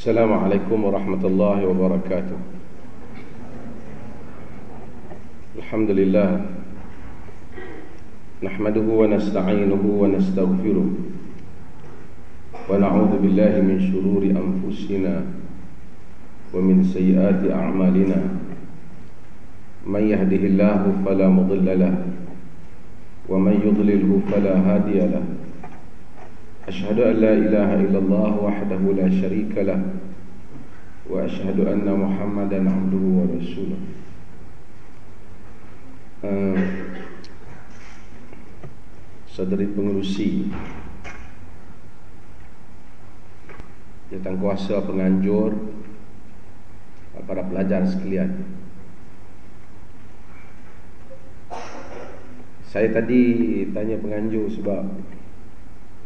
السلام عليكم ورحمة الله وبركاته. الحمد لله. نحمده ونستعينه ونستغفره. ونعوذ بالله من شرور أنفسنا ومن سيئات أعمالنا. من يهده الله فلا مضل له ومن يضلله فلا هادي له. أشهد أن لا إله إلا الله وحده لا شريك له وأشهد أن محمدا عبده ورسوله. صدر pengerusi. Jatang kuasa penganjur. Para pelajar sekalian. Saya tadi tanya penganjur sebab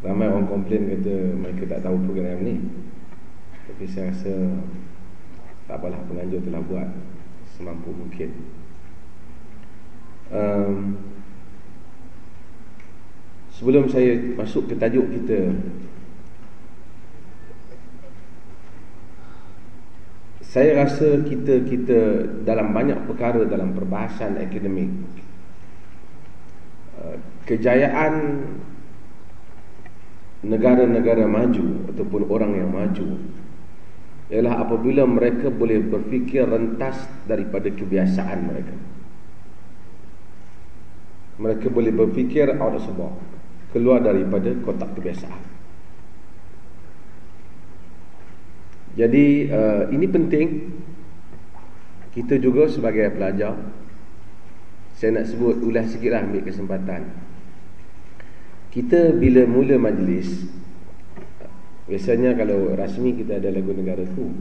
Ramai orang komplain kata mereka tak tahu program ni. Tapi saya rasa Tak apalah penganjur telah buat Semampu mungkin. Um, Sebelum saya masuk ke tajuk kita Saya rasa kita kita dalam banyak perkara dalam perbahasan akademik uh, Kejayaan negara-negara maju ataupun orang yang maju ialah apabila mereka boleh berfikir rentas daripada kebiasaan mereka. Mereka boleh berfikir out of the box, keluar daripada kotak kebiasaan. Jadi uh, ini penting kita juga sebagai pelajar saya nak sebut ulas sikitlah ambil kesempatan kita bila mula majlis biasanya kalau rasmi kita ada lagu negaraku.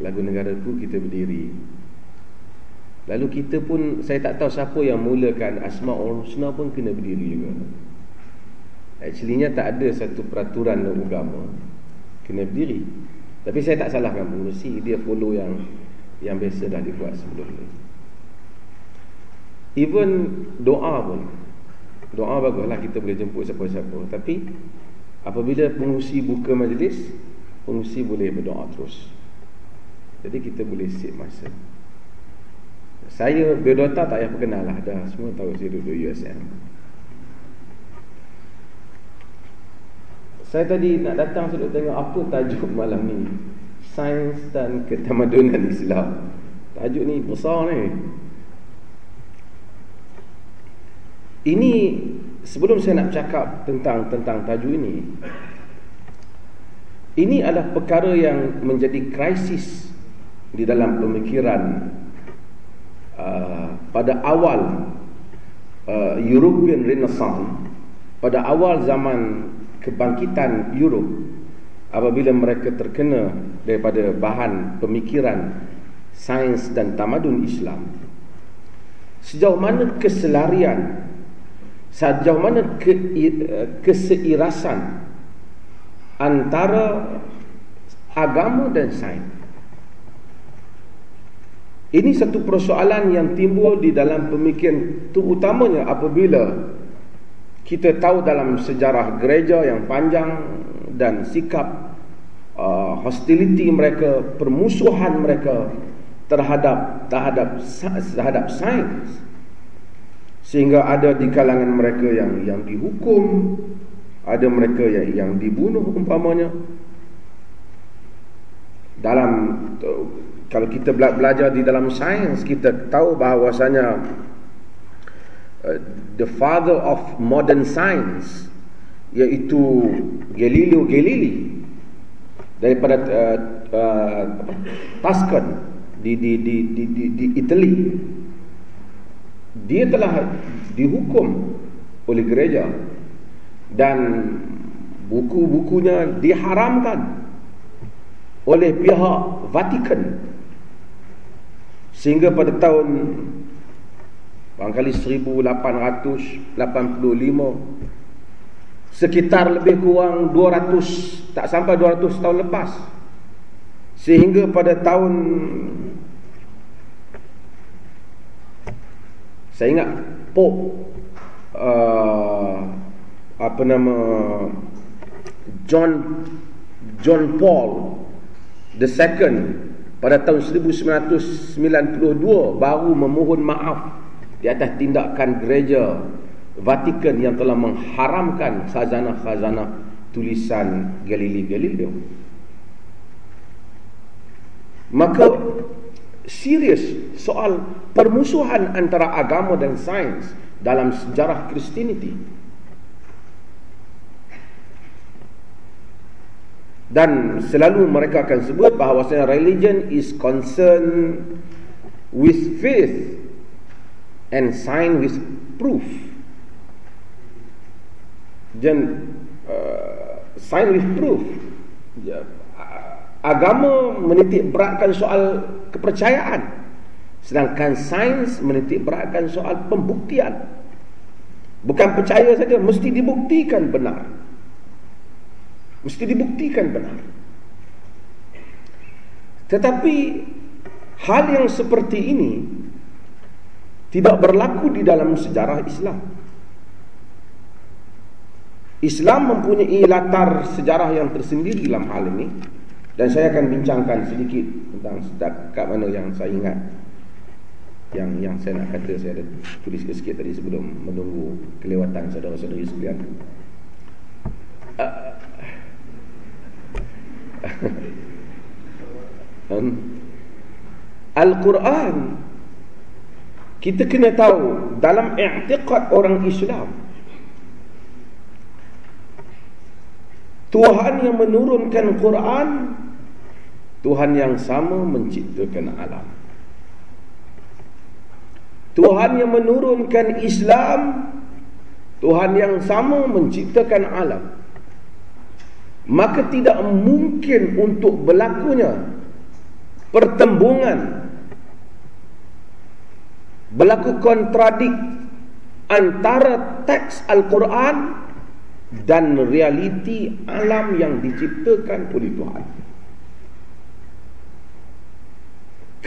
Lagu negaraku kita berdiri. Lalu kita pun saya tak tahu siapa yang mulakan asmaul husna pun kena berdiri juga. Actually tak ada satu peraturan agama kena berdiri. Tapi saya tak salahkan pengurusi dia follow yang yang biasa dah dibuat sebelum ni. Even doa pun Doa baguslah kita boleh jemput siapa-siapa. Tapi Apabila pengusi buka majlis Pengusi boleh berdoa terus. Jadi kita boleh sip masa. Saya berdota tak payah perkenal lah. Dah semua tahu saya duduk USM Saya tadi nak datang Saya tengok apa tajuk malam ni. Sains dan ketamadunan Islam. Tajuk ni besar ni Ini sebelum saya nak cakap tentang tentang tajuk ini. Ini adalah perkara yang menjadi krisis di dalam pemikiran uh, pada awal uh, European Renaissance pada awal zaman kebangkitan Europe apabila mereka terkena daripada bahan pemikiran sains dan tamadun Islam sejauh mana keselarian sejauh mana ke, keseirasan antara agama dan sains? Ini satu persoalan yang timbul di dalam pemikiran terutamanya apabila kita tahu dalam sejarah gereja yang panjang dan sikap uh, hostility mereka permusuhan mereka terhadap terhadap terhadap sains sehingga ada di kalangan mereka yang yang dihukum ada mereka yang yang dibunuh umpamanya. Dalam kalau kita belajar di dalam sains kita tahu bahawasanya uh, the father of modern science iaitu Galileo Galilei daripada uh, uh, Tuscan di di di di di, di Italy dia telah dihukum oleh gereja dan buku-bukunya diharamkan oleh pihak Vatikan. Sehingga pada tahun barangkali 1885 sekitar lebih kurang 200 tak sampai 200 tahun lepas sehingga pada tahun Saya ingat Pop uh, apa nama John John Paul the second pada tahun 1992 baru memohon maaf di atas tindakan gereja Vatikan yang telah mengharamkan khazanah-khazanah tulisan Galileo Galileo. Maka serius soal permusuhan antara agama dan sains dalam sejarah Kristianiti. Dan selalu mereka akan sebut bahawa religion is concerned with faith and sign with proof. Dan uh, sign with proof. Ya, agama menitik beratkan soal kepercayaan. Sedangkan sains menitik beratkan soal pembuktian. Bukan percaya saja mesti dibuktikan benar. Mesti dibuktikan benar. Tetapi hal yang seperti ini tidak berlaku di dalam sejarah Islam. Islam mempunyai latar sejarah yang tersendiri dalam hal ini dan saya akan bincangkan sedikit tentang kat mana yang saya ingat yang yang saya nak kata saya ada tulis sikit tadi sebelum menunggu kelewatan saudara-saudari sekalian. Al-Quran kita kena tahu dalam i'tiqad orang Islam Tuhan yang menurunkan Quran Tuhan yang sama menciptakan alam Tuhan yang menurunkan Islam Tuhan yang sama menciptakan alam Maka tidak mungkin untuk berlakunya Pertembungan berlaku kontradik antara teks Al-Quran dan realiti alam yang diciptakan oleh Tuhan.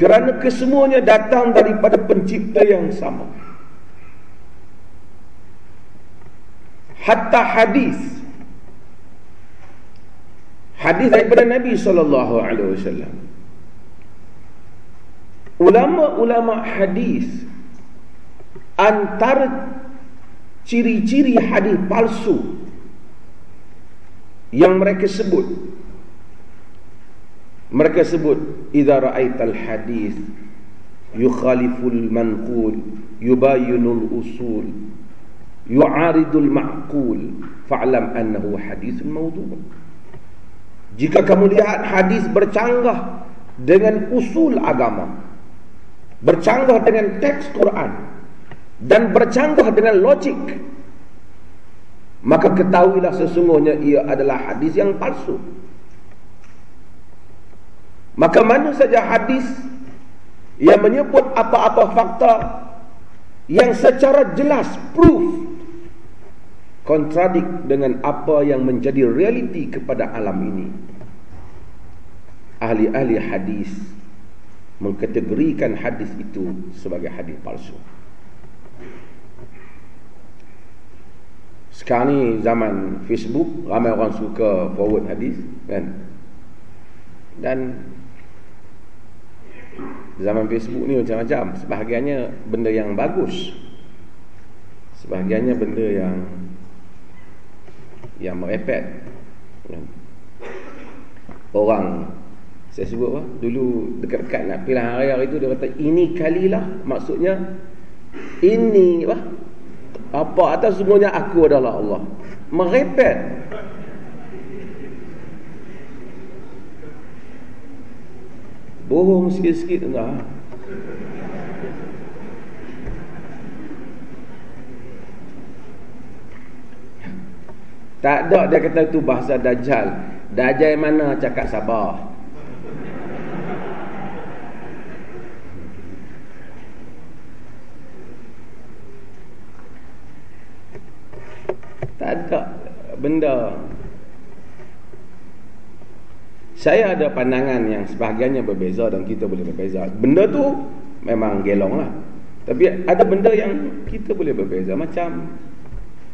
Kerana kesemuanya datang daripada pencipta yang sama. Hatta hadis hadis daripada Nabi sallallahu alaihi wasallam. Ulama-ulama hadis antara ciri-ciri hadis palsu yang mereka sebut mereka sebut idza ra'aital hadis yukhaliful manqul yubayinul usul yu'aridul ma'qul fa'lam annahu hadithun mawdu' jika kamu lihat hadis bercanggah dengan usul agama bercanggah dengan teks Quran dan bercanggah dengan logik maka ketahuilah sesungguhnya ia adalah hadis yang palsu maka mana saja hadis yang menyebut apa-apa fakta yang secara jelas proof kontradik dengan apa yang menjadi realiti kepada alam ini ahli-ahli hadis mengkategorikan hadis itu sebagai hadis palsu Sekarang ni zaman Facebook Ramai orang suka forward hadis kan? Dan Zaman Facebook ni macam-macam. Sebahagiannya benda yang bagus. Sebahagiannya benda yang Yang merepet? Orang Saya sebut apa? Dulu dekat-dekat nak pilihan raya itu Dia kata ini kalilah Maksudnya. Ini apa? Apa atas semuanya aku adalah Allah. Merepet Bohong sikit-sikit enggak Tak ada dia kata itu bahasa Dajjal. Dajjal mana cakap sabar Tak ada benda Saya ada pandangan yang sebahagiannya berbeza dan kita boleh berbeza. Benda tu memang gelong lah. Tapi ada benda yang kita boleh berbeza. Macam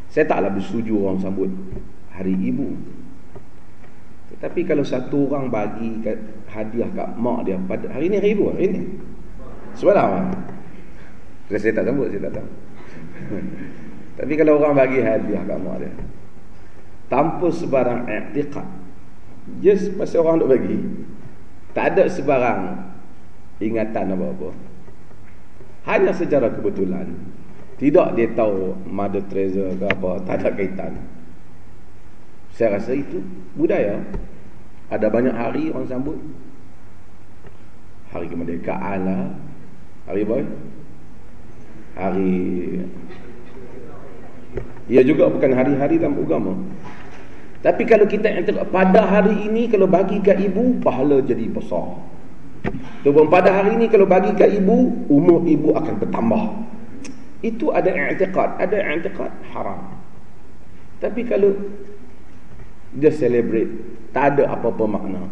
Saya taklah bersetuju orang sambut Hari Ibu. Tetapi kalau satu orang bagi hadiah kat mak dia pada hari ni hari ibu hari ni? Semalam saya, saya tak sambut saya tak tahu. Tapi kalau orang bagi hadiah kat mak dia tanpa sebarang i'tiqad just pasal orang nak bagi tak ada sebarang ingatan apa-apa. Hanya secara kebetulan. Tidak dia tahu Mother Teresa ke apa tak ada kaitan. Saya rasa itu budaya. Ada banyak hari orang sambut. Hari kemerdekaan lah. Hari boy hari ia juga bukan hari-hari dalam agama tapi kalau kita pada hari ini kalau bagi ke ibu pahala jadi besar. Tuhan pada hari ini kalau bagi ke ibu umur ibu akan bertambah. Itu ada i'tiqad. Ada i'tiqad haram. Tapi kalau dia celebrate tak ada apa-apa makna.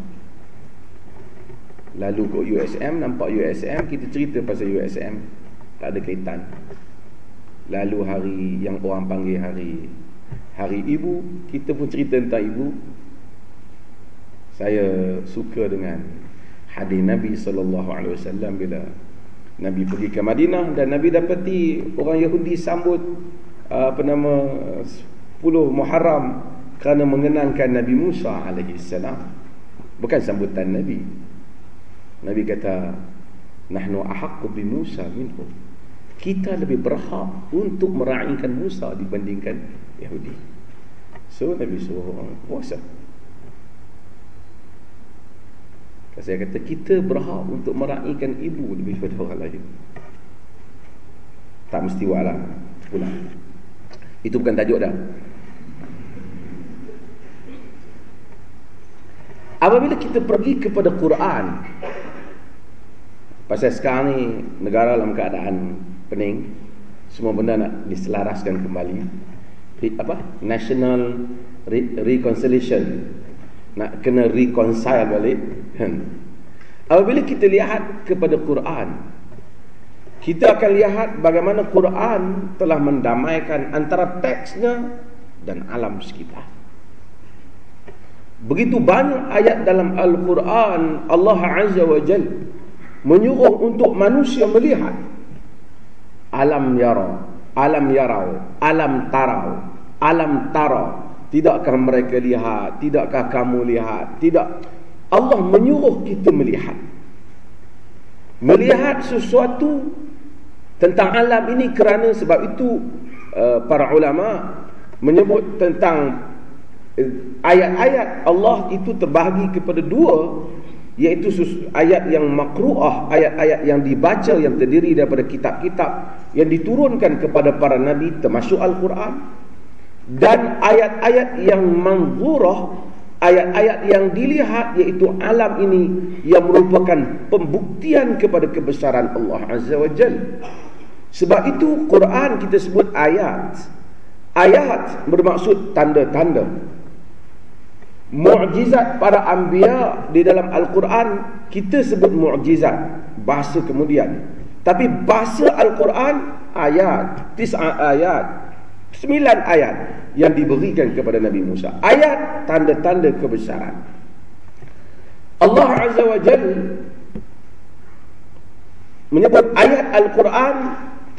Lalu ke USM nampak USM kita cerita pasal USM tak ada kaitan. Lalu hari yang orang panggil hari hari ibu kita pun cerita tentang ibu. Saya suka dengan hadis Nabi wasallam bila Nabi pergi ke Madinah dan Nabi dapati orang Yahudi sambut apa nama 10 Muharram kerana mengenangkan Nabi Musa salam. Bukan sambutan Nabi. Nabi kata nahnu ahaqqu bi Musa minhu kita lebih berhak untuk meraihkan Musa dibandingkan Yahudi. So Nabi suruh orang puasa. Saya kata kita berhak untuk meraihkan ibu lebih daripada orang lain. Tak mesti wala pula. Itu bukan tajuk dah. Apabila kita pergi kepada Quran Pasal sekarang ni negara dalam keadaan pening, semua benda nak diselaraskan kembali. Apa? National Re Reconciliation. Nak kena reconcile balik. Kan? Apabila kita lihat kepada Quran, kita akan lihat bagaimana Quran telah mendamaikan antara teksnya dan alam sekitar. Begitu banyak ayat dalam Al-Quran Allah Azza wa Jalla menyuruh untuk manusia melihat alam yara alam yarau alam tarau alam tara. Tidakkah mereka lihat? Tidakkah kamu lihat? Tidak. Allah menyuruh kita melihat. Melihat sesuatu tentang alam ini kerana sebab itu uh, para ulama menyebut tentang uh, ayat-ayat Allah itu terbahagi kepada dua iaitu ayat yang makruah, ayat-ayat yang dibaca yang terdiri daripada kitab-kitab yang diturunkan kepada para nabi termasuk Al-Quran dan ayat-ayat yang manzurah, ayat-ayat yang dilihat iaitu alam ini yang merupakan pembuktian kepada kebesaran Allah Azza wa Jal. Sebab itu Quran kita sebut ayat. Ayat bermaksud tanda-tanda Mu'jizat para anbiya di dalam Al-Quran kita sebut mu'jizat bahasa kemudian. Tapi bahasa Al-Quran ayat, tis'a ayat, sembilan ayat yang diberikan kepada Nabi Musa. Ayat tanda-tanda kebesaran. Allah Azza wa Jal menyebut ayat Al-Quran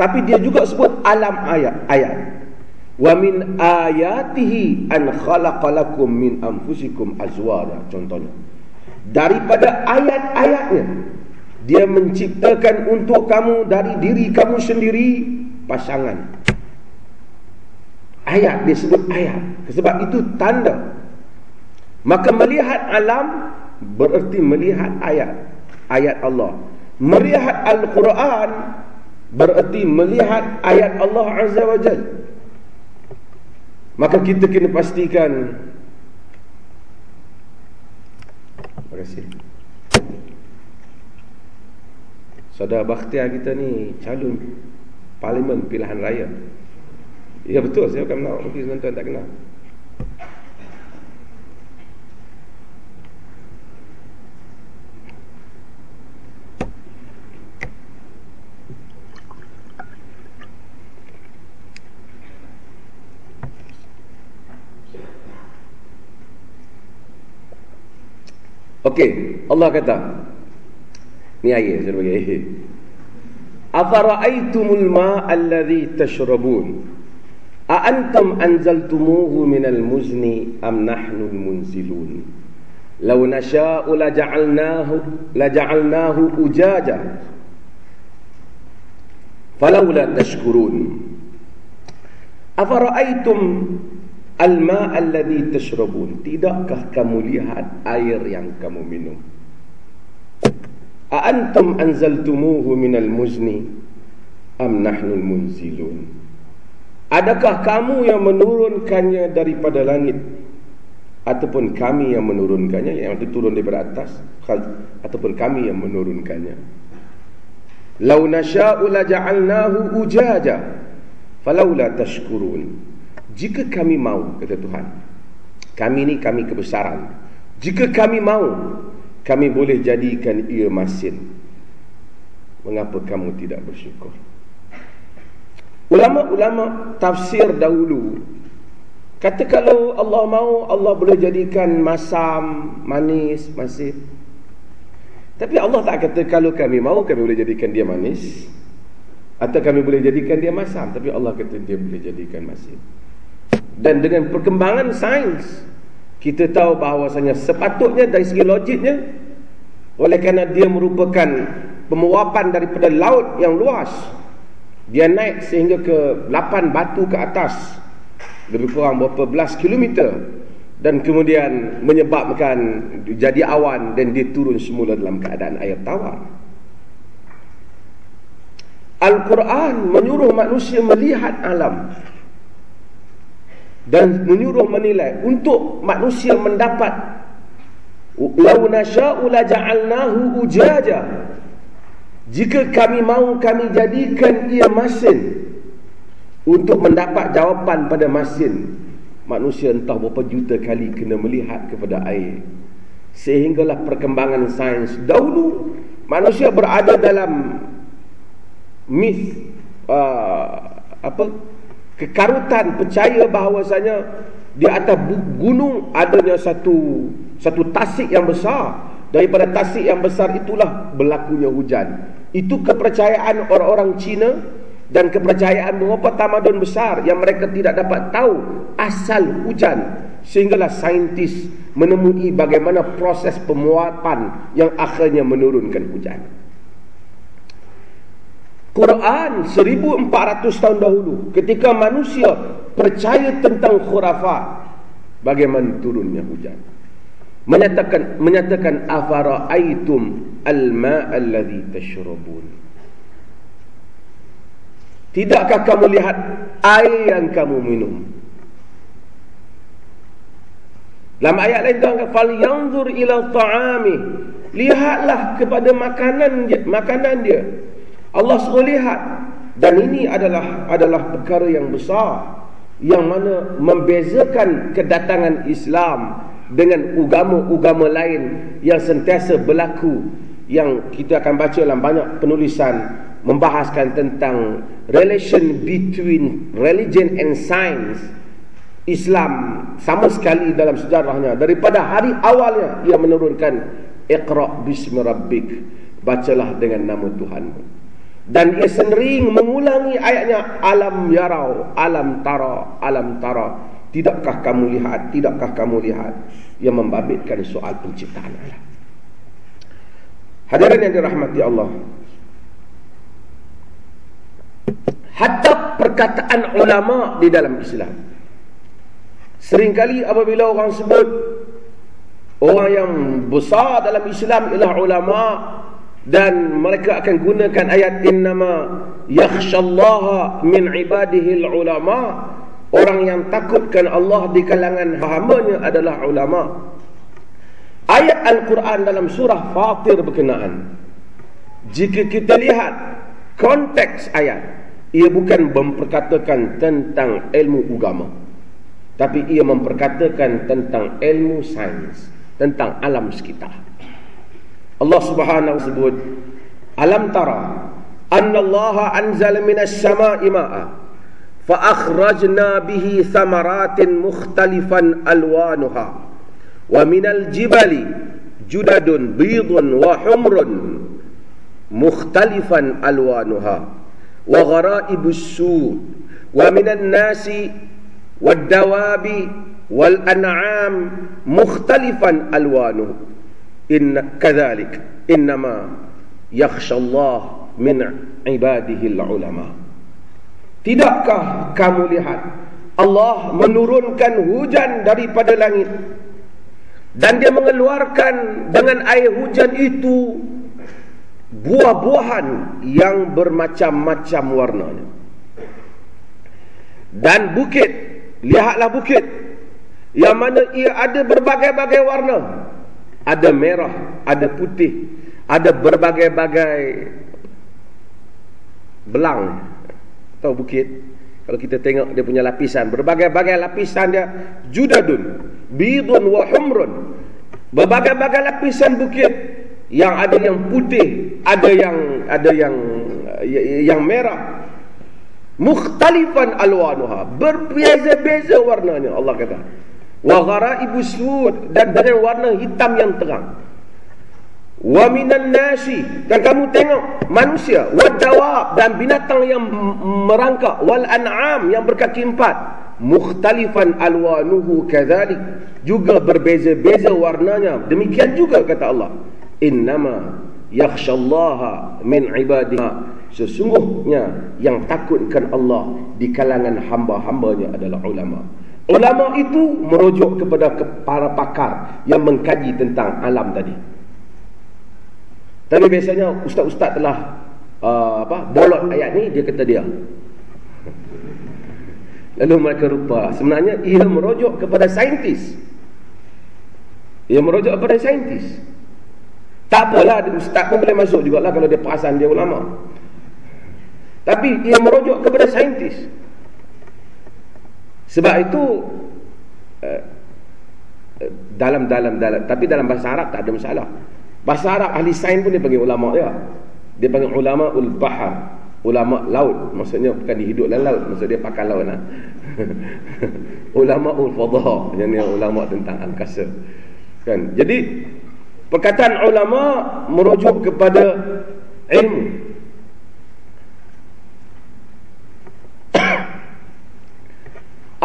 tapi dia juga sebut alam ayat. ayat wa min ayatihi an khalaqalakum min anfusikum azwaja contohnya. Daripada ayat-ayatnya dia menciptakan untuk kamu dari diri kamu sendiri pasangan. Ayat dia sebut ayat. Sebab itu tanda. Maka melihat alam bererti melihat ayat. Ayat Allah. Melihat al-Quran bererti melihat ayat Allah azza wajalla Maka kita kena pastikan. Terima kasih. Saudara Bakhtiar kita ni calon parlimen pilihan raya. Ya betul. Saya akan menawar mungkin tuan-tuan tak kenal Okey, Allah kata. Ni ayat saya bagi ayat. Afara'aytumul ma'a alladhi tashrabun? A antum anzaltumuhu minal muzni am nahnu munzilun? Law nasha'u laja'alnahu laja'alnahu ujaja. Falawla tashkurun. Afara'aytum Al-ma' alladhi tashrabun. Tidakkah kamu lihat air yang kamu minum? A'antum anzaltumuhu minal muzni Am nahnul munzilun Adakah kamu yang menurunkannya daripada langit Ataupun kami yang menurunkannya Yang itu turun daripada atas Ataupun kami yang menurunkannya? Lau nasha'u laja'alnahu ujaja Falawla tashkurun jika kami mau kata Tuhan kami ni kami kebesaran. Jika kami mau kami boleh jadikan ia masin. Mengapa kamu tidak bersyukur? Ulama-ulama tafsir dahulu kata kalau Allah mau Allah boleh jadikan masam manis masin. Tapi Allah tak kata kalau kami mau kami boleh jadikan dia manis. Atau kami boleh jadikan dia masam tapi Allah kata dia boleh jadikan masin dan dengan perkembangan sains kita tahu bahawasanya sepatutnya dari segi logiknya oleh kerana dia merupakan pemuapan daripada laut yang luas. Dia naik sehingga ke 8 batu ke atas lebih kurang berapa belas kilometer dan kemudian menyebabkan jadi awan dan dia turun semula dalam keadaan air tawar. Al-Quran menyuruh manusia melihat alam dan menyuruh menilai untuk manusia mendapat. Law nasha'u la ja'alnahu ujaja. Jika kami mahu kami jadikan ia masin untuk mendapat jawapan pada masin manusia entah berapa juta kali kena melihat kepada air. Sehinggalah perkembangan sains dahulu manusia berada dalam myth uh, apa kekarutan percaya bahawasanya di atas gunung adanya satu satu tasik yang besar. Daripada tasik yang besar itulah berlakunya hujan. Itu kepercayaan orang-orang Cina dan kepercayaan beberapa tamadun besar yang mereka tidak dapat tahu asal hujan. Sehinggalah saintis menemui bagaimana proses pemuapan yang akhirnya menurunkan hujan Quran 1400 tahun dahulu ketika manusia percaya tentang khurafat bagaimana turunnya hujan? Menyatakan menyatakan afara aitum alma alladhi tashrabun? Tidakkah kamu lihat air yang kamu minum? Dalam ayat lain kata fal yanzur ila ta'ami. Lihatlah kepada makanan dia, makanan dia Allah suruh lihat. Dan ini adalah adalah perkara yang besar yang mana membezakan kedatangan Islam dengan agama-agama lain yang sentiasa berlaku yang kita akan baca dalam banyak penulisan membahaskan tentang relation between religion and science Islam sama sekali dalam sejarahnya. Daripada hari awalnya ia menurunkan iqra bismi rabbik. Bacalah dengan nama Tuhanmu dan ia sering mengulangi ayatnya alam yarau alam tara alam tara. Tidakkah kamu lihat? Tidakkah kamu lihat? Yang membabitkan soal penciptaan alam hadirin yang dirahmati Allah. Hatta perkataan ulama di dalam Islam. Seringkali apabila orang sebut orang yang besar dalam Islam ialah ulama dan mereka akan gunakan ayat innama yakhshallaha min ibadihi ulama. Orang yang takutkan Allah di kalangan hamba-Nya adalah ulama. Ayat al-Quran dalam surah Fatir berkenaan. Jika kita lihat konteks ayat ia bukan memperkatakan tentang ilmu agama tapi ia memperkatakan tentang ilmu sains tentang alam sekitar Allah Subhanahu sebut alam tara anna Allah anzala minas sama'i ma'a fa akhrajna bihi thamaratin mukhtalifan alwanuha wa minal jibali judadun bidun wa humrun mukhtalifan alwanuha wa gharaibus su wa minan nasi wad dawabi wal an'am mukhtalifan alwanuhu inna kadzalik innama yakhsha Allah min ibadihi ulama tidakkah kamu lihat Allah menurunkan hujan daripada langit? Dan dia mengeluarkan dengan air hujan itu buah-buahan yang bermacam-macam warnanya. Dan bukit lihatlah bukit yang mana ia ada berbagai-bagai warna ada merah ada putih ada berbagai-bagai belang tahu bukit. Kalau kita tengok dia punya lapisan berbagai-bagai lapisan dia judadun bidun wa humrun. Berbagai-bagai lapisan bukit yang ada yang putih ada yang ada yang yang merah. Mukhtalifan alwanuha berbeza-beza warnanya Allah kata wa gharaibu sud dan dengan warna hitam yang terang. Wa minan nasi. Dan kamu tengok manusia. Wa dawab dan binatang yang merangkak. Wal an'am. Yang berkaki empat. Mukhtalifan alwanuhu kadzalik juga berbeza-beza warnanya. Demikian juga kata Allah. Innama yakhshallaha min ibadihi sesungguhnya yang takutkan Allah di kalangan hamba-hambanya adalah ulama ulama itu merujuk kepada para pakar yang mengkaji tentang alam tadi. Tapi biasanya ustaz-ustaz telah uh, apa bolot ayat ni dia kata dia. Lalu mereka lupa Sebenarnya ia merujuk kepada saintis. Ia merujuk kepada saintis. Tak apalah Ustaz pun boleh masuk juga lah Kalau dia perasan dia ulama. Tapi ia merujuk kepada saintis Sebab itu eh, dalam dalam dalam tapi dalam bahasa Arab tak ada masalah. Bahasa Arab ahli sains pun dia panggil ulama dia. Dia panggil ulama ul bahar ulama laut maksudnya bukan dihidup dalam laut maksud dia pakar laut lah. ulama ul fadha yang ni ulama tentang angkasa kan jadi perkataan ulama merujuk kepada ilmu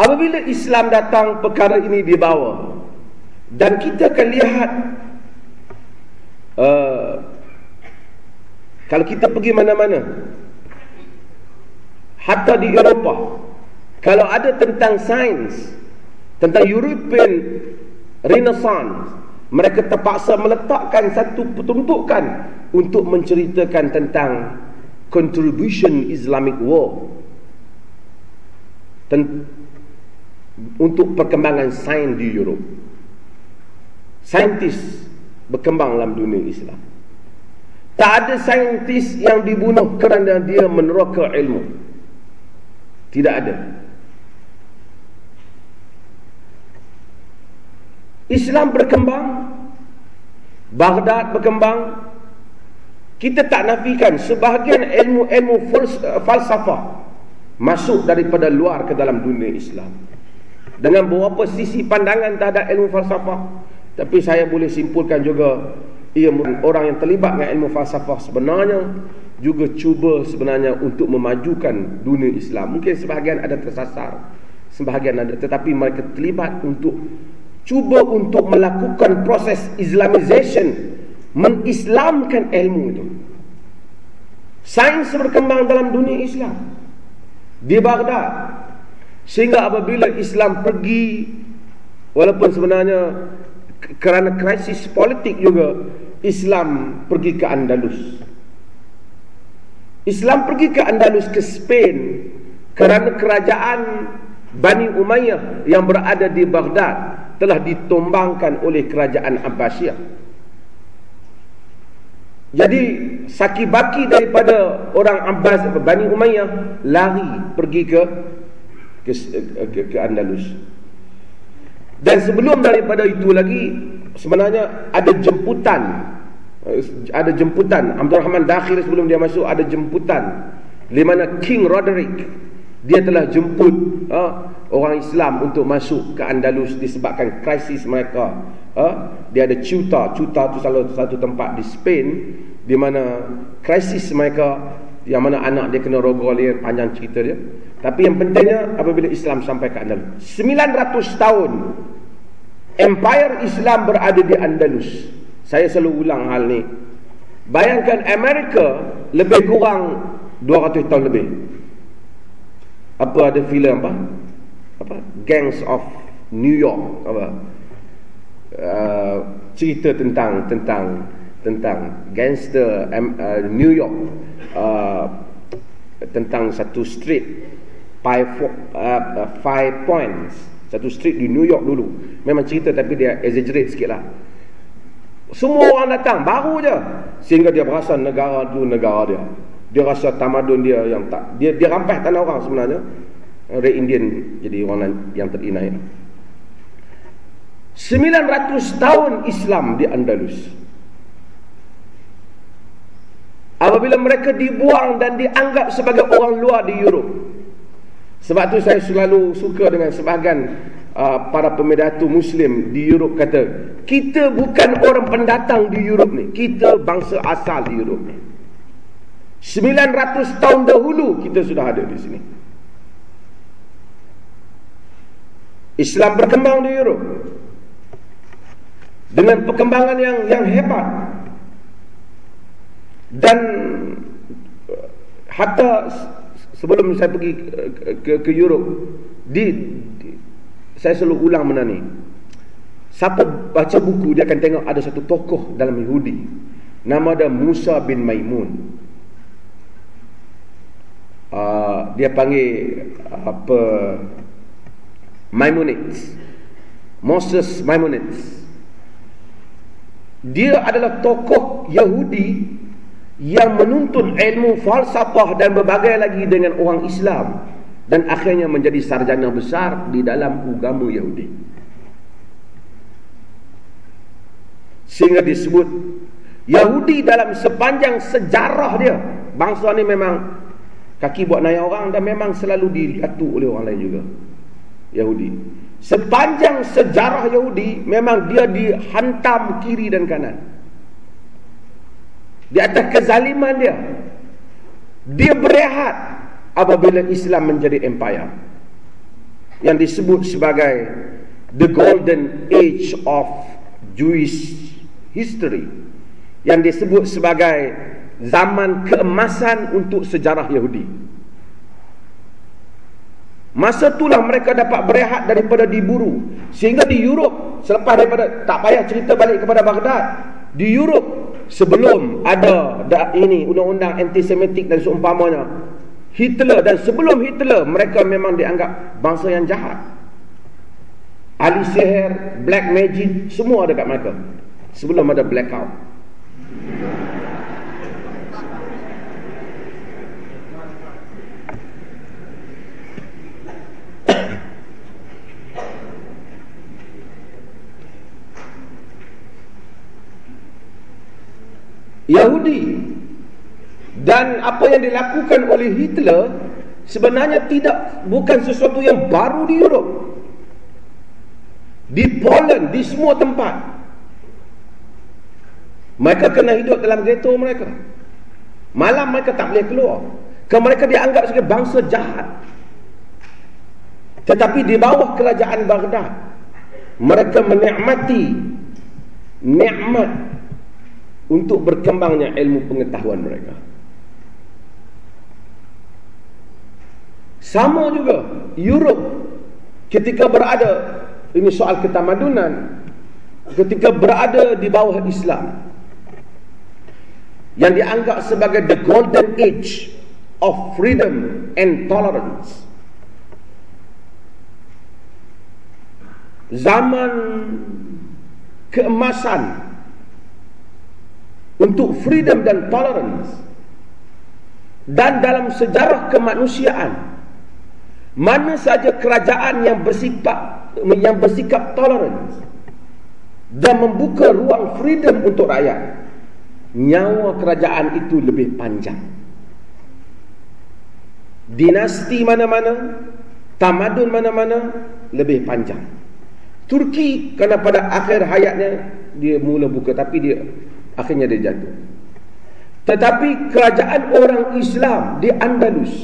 apabila Islam datang perkara ini dibawa. Dan kita akan lihat uh, kalau kita pergi mana-mana hatta di Eropah kalau ada tentang sains tentang European Renaissance mereka terpaksa meletakkan satu pertuntukan untuk menceritakan tentang contribution Islamic war. Ten untuk perkembangan sains di Europe saintis berkembang dalam dunia Islam tak ada saintis yang dibunuh kerana dia meneroka ilmu tidak ada. Islam berkembang, Baghdad berkembang. Kita tak nafikan sebahagian ilmu-ilmu falsafah masuk daripada luar ke dalam dunia Islam. Dengan beberapa sisi pandangan terhadap ilmu falsafah, tapi saya boleh simpulkan juga ia orang yang terlibat dengan ilmu falsafah sebenarnya juga cuba sebenarnya untuk memajukan dunia Islam. Mungkin sebahagian ada tersasar, sebahagian ada tetapi mereka terlibat untuk cuba untuk melakukan proses Islamization, mengislamkan ilmu itu. Sains berkembang dalam dunia Islam di Baghdad sehingga apabila Islam pergi walaupun sebenarnya kerana krisis politik juga Islam pergi ke Andalus Islam pergi ke Andalus ke Spain kerana kerajaan Bani Umayyah yang berada di Baghdad telah ditumbangkan oleh kerajaan Abbasiyah. Jadi saki-baki daripada orang Abbas Bani Umayyah lari pergi ke ke, ke, ke Andalus. Dan sebelum daripada itu lagi sebenarnya ada jemputan Eh, ada jemputan. Abdul Rahman Dakhil sebelum dia masuk ada jemputan. Di mana King Roderick dia telah jemput uh, orang Islam untuk masuk ke Andalus disebabkan krisis mereka. Uh, dia ada Ceuta Ceuta itu salah satu tempat di Spain di mana krisis mereka yang mana anak dia kena rogol dia panjang cerita dia. Tapi yang pentingnya apabila Islam sampai ke Andalus. 900 tahun empire Islam berada di Andalus. Saya selalu ulang hal ni. Bayangkan Amerika lebih kurang 200 tahun lebih. Apa ada filem apa? Apa? Gangs of New York apa? Uh, cerita tentang tentang tentang gangster um, uh, New York uh, tentang satu street five uh, five points. Satu street di New York dulu. Memang cerita tapi dia exaggerate sikit lah. Semua orang datang baru je. Sehingga dia berasa negara tu negara dia. Dia rasa tamadun dia yang tak dia dia rampas tanah orang sebenarnya. Red Indian jadi orang yang terinai. 900 tahun Islam di Andalus apabila mereka dibuang dan dianggap sebagai orang luar di Europe. Sebab tu saya selalu suka dengan sebahagian uh, para pemedatu muslim di Europe kata kita bukan orang pendatang di Europe ni kita bangsa asal di Europe ni. 900 tahun dahulu kita sudah ada di sini. Islam berkembang di Europe dengan perkembangan yang yang hebat dan hatta sebelum saya pergi ke ke, ke Europe di, di saya selalu ulang benda ni. Siapa baca buku dia akan tengok ada satu tokoh dalam Yahudi. Nama dia Musa bin Maimun. Uh, dia panggil apa Maimonides Moses Maimonides dia adalah tokoh Yahudi yang menuntun ilmu falsafah dan berbagai lagi dengan orang Islam dan akhirnya menjadi sarjana besar di dalam agama Yahudi sehingga disebut Yahudi dalam sepanjang sejarah dia bangsa ni memang Kaki buat naik orang dan memang selalu diatur oleh orang lain juga. Yahudi. Sepanjang sejarah Yahudi memang dia dihantam kiri dan kanan. Di atas kezaliman dia. Dia berehat apabila Islam menjadi empire. Yang disebut sebagai the golden age of Jewish history. Yang disebut sebagai zaman keemasan untuk sejarah Yahudi. Masa itulah mereka dapat berehat daripada diburu. Sehingga di Europe, selepas daripada, tak payah cerita balik kepada Baghdad. Di Europe, sebelum ada ini undang-undang antisemitik dan seumpamanya. Hitler dan sebelum Hitler, mereka memang dianggap bangsa yang jahat. Ali Seher, Black Magic, semua ada kat mereka. Sebelum ada blackout. Yahudi. Dan apa yang dilakukan oleh Hitler sebenarnya tidak bukan sesuatu yang baru di Europe. Di Poland di semua tempat. Mereka kena hidup dalam ghetto mereka. Malam mereka tak boleh keluar. Kerana mereka dianggap sebagai bangsa jahat. Tetapi di bawah kerajaan Baghdad mereka menikmati nikmat untuk berkembangnya ilmu pengetahuan mereka. Sama juga Europe ketika berada ini soal ketamadunan ketika berada di bawah Islam yang dianggap sebagai the golden age of freedom and tolerance zaman keemasan untuk freedom dan tolerance. Dan dalam sejarah kemanusiaan mana saja kerajaan yang bersifat yang bersikap tolerance dan membuka ruang freedom untuk rakyat nyawa kerajaan itu lebih panjang. Dinasti mana-mana tamadun mana-mana lebih panjang. Turki kerana pada akhir hayatnya dia mula buka tapi dia akhirnya dia jatuh. Tetapi kerajaan orang Islam di Andalus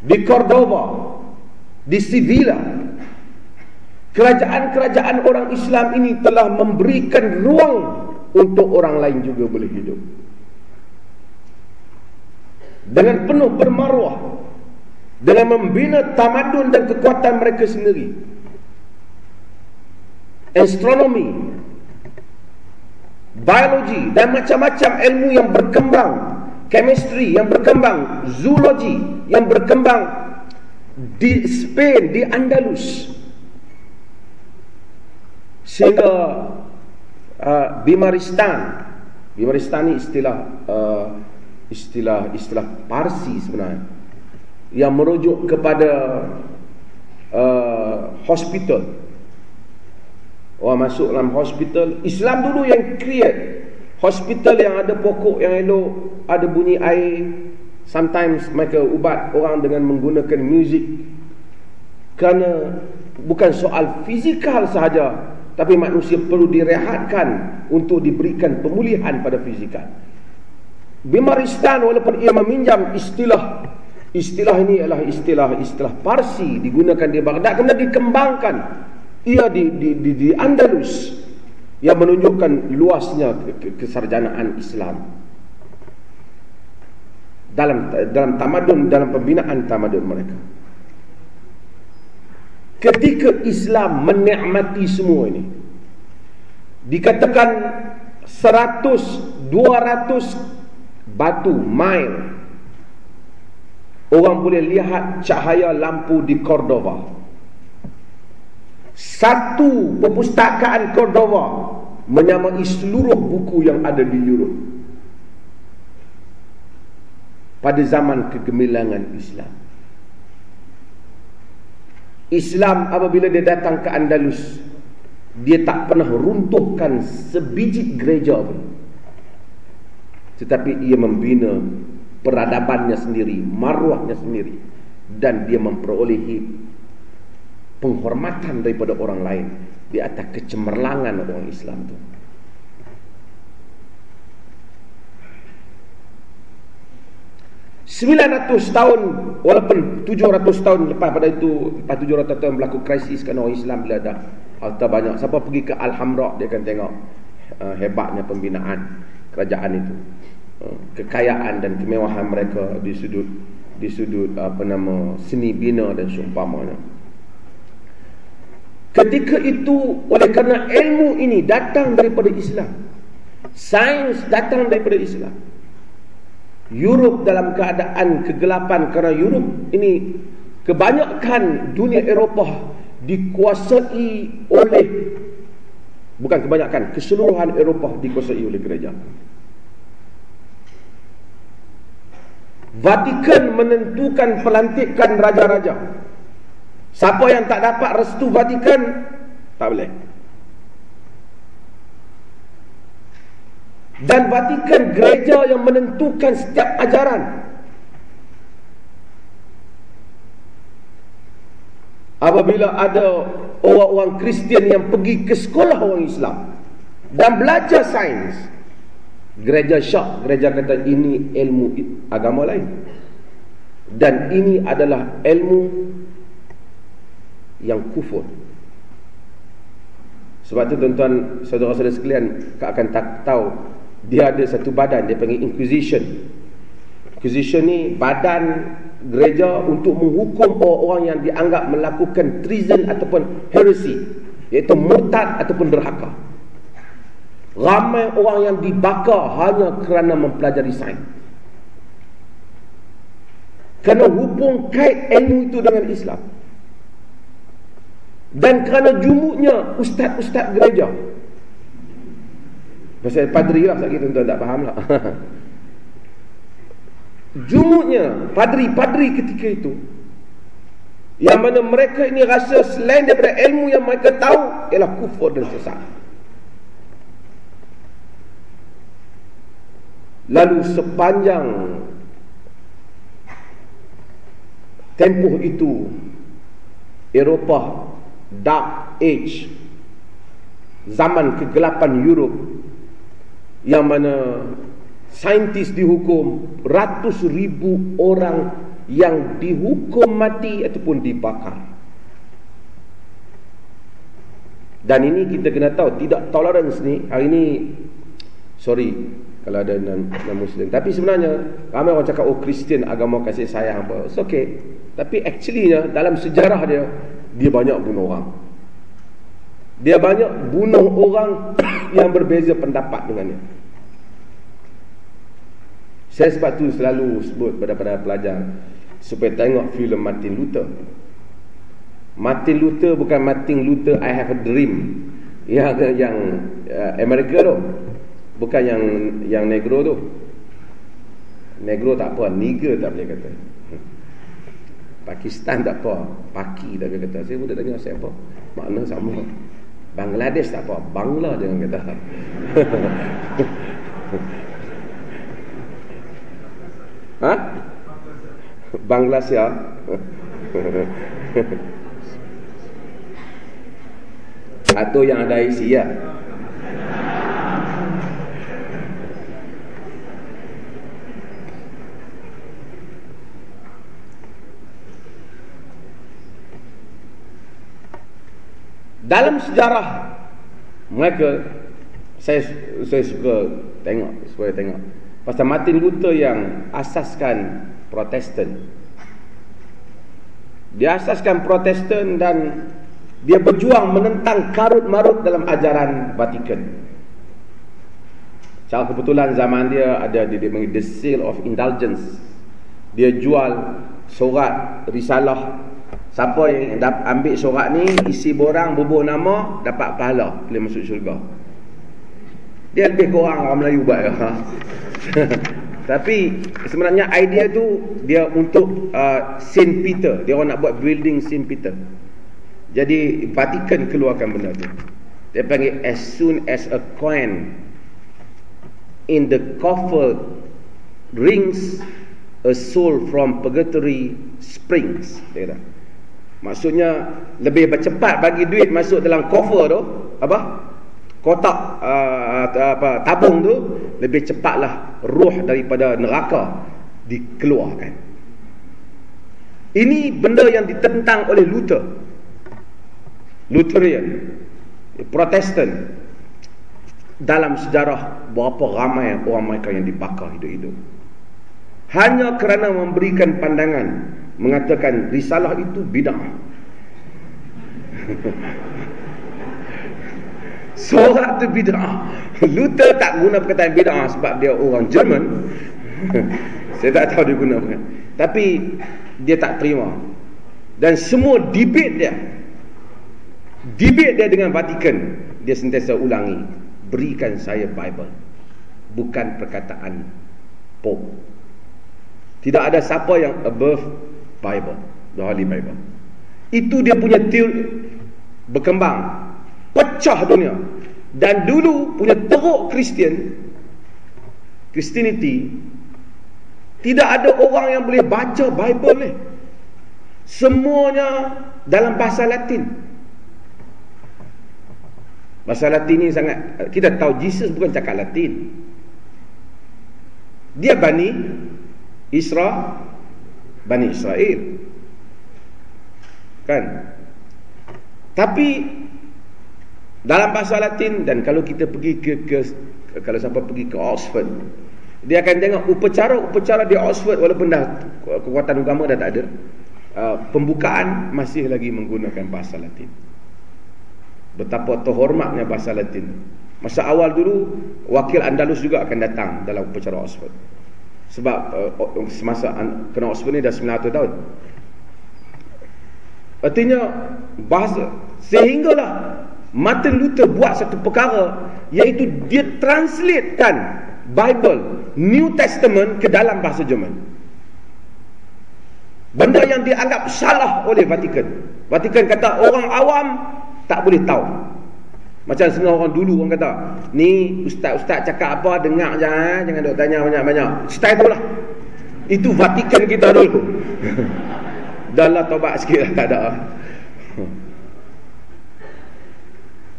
di Cordoba di Sevilla kerajaan-kerajaan orang Islam ini telah memberikan ruang untuk orang lain juga boleh hidup. Dengan penuh bermaruah dengan membina tamadun dan kekuatan mereka sendiri. Astronomi biologi dan macam-macam ilmu yang berkembang chemistry yang berkembang zoologi yang berkembang di Spain di Andalus. Sehingga uh, Bimaristan Bimaristan ni istilah uh, istilah istilah Parsi sebenarnya yang merujuk kepada uh, hospital orang masuk dalam hospital Islam dulu yang create. Hospital yang ada pokok yang elok ada bunyi air. Sometimes mereka ubat orang dengan menggunakan muzik kerana bukan soal fizikal sahaja tapi manusia perlu direhatkan untuk diberikan pemulihan pada fizikal. Bimaristan walaupun ia meminjam istilah istilah ini adalah istilah-istilah Parsi digunakan di Baghdad kemudian dikembangkan ia di di di, di Andalus yang menunjukkan luasnya kesarjanaan Islam. Dalam dalam tamadun dalam pembinaan tamadun mereka. Ketika Islam menikmati semua ini dikatakan 100 200 batu mile orang boleh lihat cahaya lampu di Cordova satu perpustakaan Cordova menyamai seluruh buku yang ada di Europe. Pada zaman kegemilangan Islam. Islam apabila dia datang ke Andalus dia tak pernah runtuhkan sebiji gereja pun. Tetapi ia membina peradabannya sendiri, maruahnya sendiri dan dia memperolehi penghormatan daripada orang lain di atas kecemerlangan orang Islam itu. Sembilan ratus tahun walaupun tujuh ratus tahun lepas pada itu lepas tujuh ratus tahun berlaku krisis kerana orang Islam bila ada harta banyak. Siapa pergi ke Alhamra dia akan tengok uh, hebatnya pembinaan kerajaan itu. Uh, kekayaan dan kemewahan mereka di sudut di sudut apa nama seni bina dan seumpamanya ketika itu oleh kerana ilmu ini datang daripada Islam sains datang daripada Islam Europe dalam keadaan kegelapan kerana Europe ini kebanyakan dunia Eropah dikuasai oleh bukan kebanyakan keseluruhan Eropah dikuasai oleh gereja. Vatikan menentukan pelantikan raja-raja siapa yang tak dapat restu Vatikan? Tak boleh. Dan Vatikan gereja yang menentukan setiap ajaran. Apabila ada orang-orang Kristian yang pergi ke sekolah orang Islam dan belajar sains gereja syak gereja kata ini ilmu agama lain. Dan ini adalah ilmu yang kufur. Sebab tu tuan-tuan saudara-saudara sekalian akan tak tahu dia ada satu badan dia panggil inquisition. Inquisition ni badan gereja untuk menghukum orang-orang yang dianggap melakukan treason ataupun heresy iaitu murtad ataupun derhaka. Ramai orang yang dibakar hanya kerana mempelajari sains. Kerana hubung kait ilmu itu dengan Islam dan kerana jumuknya ustaz-ustaz gereja. Pasal padri lah sakit tuan-tuan tak faham lah. Jumuknya padri-padri ketika itu yang mana mereka ini rasa selain daripada ilmu yang mereka tahu ialah kufur dan sesat. Lalu sepanjang tempoh itu Eropah Dark Age zaman kegelapan Europe yang mana saintis dihukum ratus ribu orang yang dihukum mati ataupun dibakar. Dan ini kita kena tahu tidak tolerance ni. Hari ini sorry kalau ada non, non muslim tapi sebenarnya ramai orang cakap oh Kristian agama kasih sayang apa. It's okay. Tapi actually dalam sejarah dia dia banyak bunuh orang dia banyak bunuh orang yang berbeza pendapat dengannya. Saya sebab tu selalu sebut pada para pelajar supaya tengok filem Martin Luther. Martin Luther bukan Martin Luther I have a dream. Yang yang uh, Amerika tu. Bukan yang yang negro tu. Negro tak apa, nigger tak boleh kata. Pakistan tak apa, Paki boleh kata. Saya pun tak dengar siapa. Makna sama. Bangladesh tak apa Bangla jangan kata Ha? Bangladesh Atau yang ada isi ya Dalam sejarah mereka saya saya suka tengok supaya tengok pasal Martin Luther yang asaskan Protestan. Dia asaskan Protestan dan dia berjuang menentang karut marut dalam ajaran Vatikan. Cara kebetulan zaman dia ada di The Seal of Indulgence. Dia jual surat risalah Siapa yang ambil surat ni Isi borang bubuh nama Dapat pahala Boleh masuk syurga. Dia lebih kurang orang Melayu buat. Ya. Tapi sebenarnya idea tu Dia untuk uh, Saint Peter. Dia orang nak buat building Saint Peter. Jadi Vatican keluarkan benda tu. Dia panggil As soon as a coin In the coffer Rings A soul from purgatory Springs. Dia kata Maksudnya lebih bercepat bagi duit masuk dalam cover tu, apa? Kotak uh, apa tabung tu lebih cepatlah roh daripada neraka dikeluarkan. Ini benda yang ditentang oleh Luther. Lutheran, Protestan dalam sejarah berapa ramai orang mereka yang dibakar hidup-hidup. Hanya kerana memberikan pandangan mengatakan risalah itu bid'ah. Sorak tu bid'ah. Luther tak guna perkataan bid'ah sebab dia orang Jerman. Saya tak tahu dia guna apa. Tapi dia tak terima. Dan semua debate dia debate dia dengan Vatikan dia sentiasa ulangi berikan saya Bible bukan perkataan Pope tidak ada siapa yang above Bible, the Holy Bible. Itu dia punya teori berkembang, pecah dunia. Dan dulu punya teruk Kristian, Christianity, tidak ada orang yang boleh baca Bible ni. Semuanya dalam bahasa Latin. Bahasa Latin ni sangat kita tahu Jesus bukan cakap Latin. Dia Bani Isra Bani Israel. Kan? Tapi dalam bahasa Latin dan kalau kita pergi ke, ke kalau siapa pergi ke Oxford dia akan tengok upacara-upacara di Oxford walaupun dah kekuatan agama dah tak ada uh, pembukaan masih lagi menggunakan bahasa Latin. Betapa terhormatnya bahasa Latin. Masa awal dulu wakil Andalus juga akan datang dalam upacara Oxford sebab uh, semasa kena Oxford ni dah 900 tahun. Artinya bahasa sehinggalah Martin Luther buat satu perkara iaitu dia translatekan Bible New Testament ke dalam bahasa Jerman. Benda yang dianggap salah oleh Vatikan. Vatikan kata orang awam tak boleh tahu. Macam setengah orang dulu orang kata, ni ustaz-ustaz cakap apa dengar je eh? jangan duk tanya banyak-banyak. Style tu lah. Itu Vatikan kita dulu. dah lah tobat sikit lah tak ada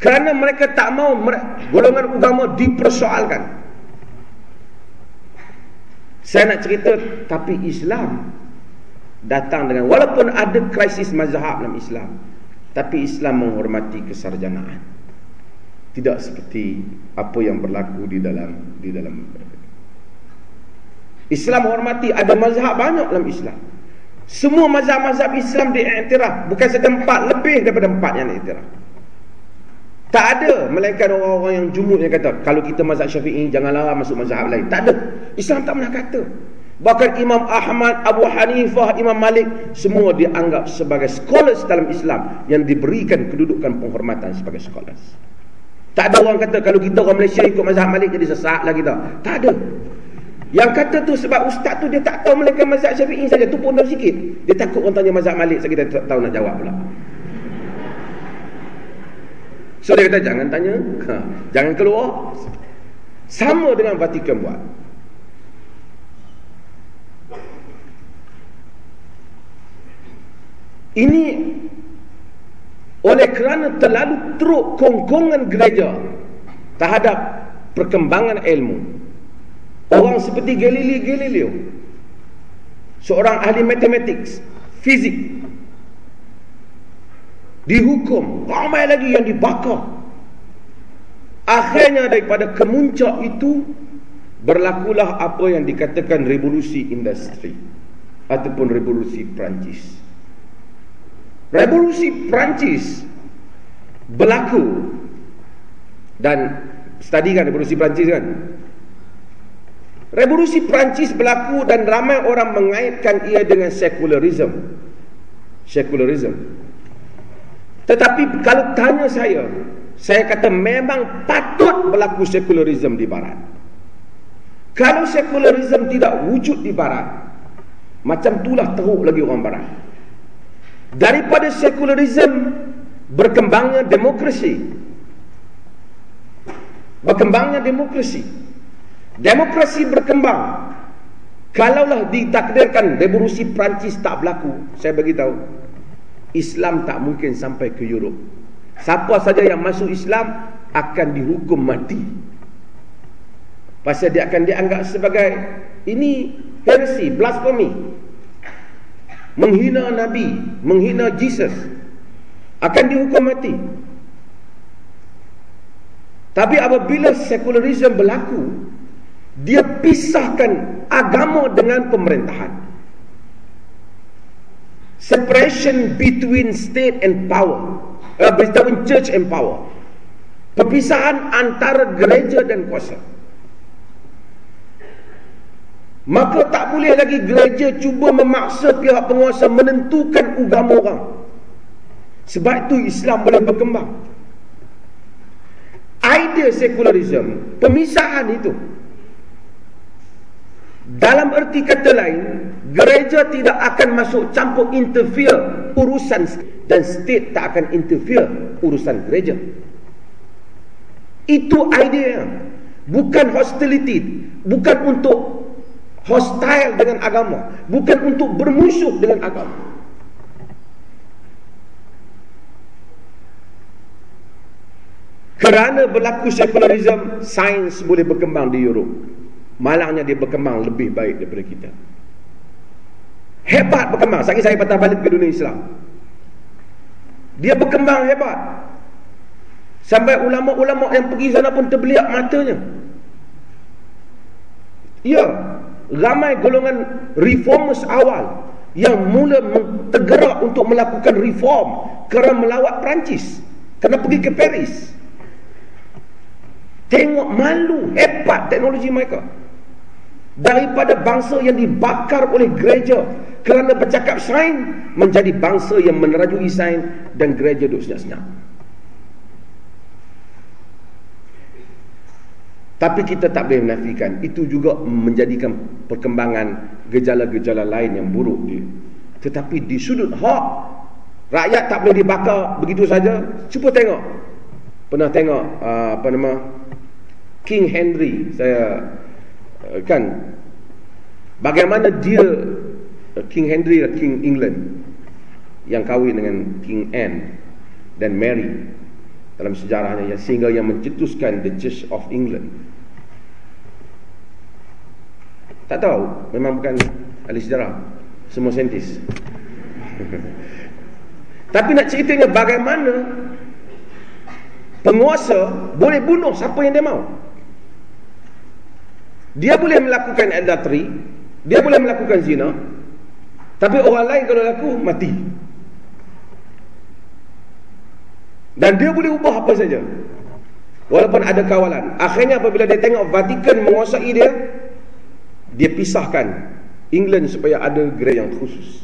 kerana mereka tak mau golongan agama dipersoalkan saya nak cerita tapi Islam datang dengan walaupun ada krisis mazhab dalam Islam tapi Islam menghormati kesarjanaan tidak seperti apa yang berlaku di dalam di dalam Islam menghormati ada mazhab banyak dalam Islam semua mazhab-mazhab Islam diiktiraf bukan setempat lebih daripada empat yang diiktiraf tak ada melainkan orang-orang yang jumud yang kata kalau kita mazhab syafi'i janganlah masuk mazhab lain. Tak ada. Islam tak pernah kata. Bahkan Imam Ahmad, Abu Hanifah, Imam Malik semua dianggap sebagai scholars dalam Islam yang diberikan kedudukan penghormatan sebagai scholars. Tak ada orang kata kalau kita orang Malaysia ikut mazhab Malik jadi sesat lah kita. Tak ada. Yang kata tu sebab ustaz tu dia tak tahu melainkan mazhab syafi'i saja. Tu pun tahu sikit. Dia takut orang tanya mazhab Malik saya kita tak tahu nak jawab pula. So dia kata jangan tanya ha, Jangan keluar Sama dengan Vatikan buat Ini Oleh kerana terlalu teruk Kongkongan gereja Terhadap perkembangan ilmu. Orang seperti Galileo Galileo Seorang ahli matematik Fizik dihukum. Ramai lagi yang dibakar. Akhirnya daripada kemuncak itu berlakulah apa yang dikatakan revolusi industri ataupun revolusi Perancis revolusi Perancis berlaku dan study kan revolusi Perancis kan revolusi Perancis berlaku dan ramai orang mengaitkan ia dengan secularism secularism tetapi kalau tanya saya, saya kata memang patut berlaku sekularisme di barat. Kalau sekularisme tidak wujud di barat, macam itulah teruk lagi orang barat. Daripada sekularisme berkembangnya demokrasi. Berkembangnya demokrasi. Demokrasi berkembang. Kalaulah ditakdirkan revolusi Perancis tak berlaku, saya bagi tahu Islam tak mungkin sampai ke Europe. Siapa saja yang masuk Islam akan dihukum mati. Pasal dia akan dianggap sebagai ini heresi, blasphemy. Menghina Nabi, menghina Jesus. Akan dihukum mati. Tapi apabila sekularisme berlaku, dia pisahkan agama dengan pemerintahan separation between state and power uh, between church and power perpisahan antara gereja dan kuasa maka tak boleh lagi gereja cuba memaksa pihak penguasa menentukan agama orang sebab itu Islam boleh berkembang idea sekularisme pemisahan itu dalam erti kata lain Gereja tidak akan masuk campur interfere urusan dan state tak akan interfere urusan gereja. Itu idea. Bukan hostility, bukan untuk hostile dengan agama, bukan untuk bermusuh dengan agama. Kerana berlaku sekularisme, sains boleh berkembang di Europe. Malangnya dia berkembang lebih baik daripada kita. Hebat berkembang. Sekali saya patah balik ke dunia Islam. Dia berkembang hebat. Sampai ulama-ulama yang pergi sana pun terbeliak matanya. Ya, ramai golongan reformers awal yang mula tergerak untuk melakukan reform kerana melawat Perancis. Kerana pergi ke Paris. Tengok malu, hebat teknologi mereka. Daripada bangsa yang dibakar oleh gereja kerana bercakap sains menjadi bangsa yang menerajui sains dan gereja duduk senyap-senyap. Tapi kita tak boleh menafikan itu juga menjadikan perkembangan gejala-gejala lain yang buruk dia. Tetapi di sudut hak rakyat tak boleh dibakar begitu saja. Cuba tengok. Pernah tengok uh, apa nama King Henry saya uh, kan bagaimana dia King Henry King England yang kahwin dengan King Anne dan Mary dalam sejarahnya sehingga yang mencetuskan the Church of England. Tak tahu, memang bukan ahli sejarah, semua saintis. Tapi nak ceritanya bagaimana penguasa boleh bunuh siapa yang dia mau. Dia boleh melakukan adultery, dia boleh melakukan zina, tapi orang lain kalau laku mati. Dan dia boleh ubah apa saja. Walaupun ada kawalan. Akhirnya apabila dia tengok Vatikan menguasai dia, dia pisahkan England supaya ada gereja yang khusus.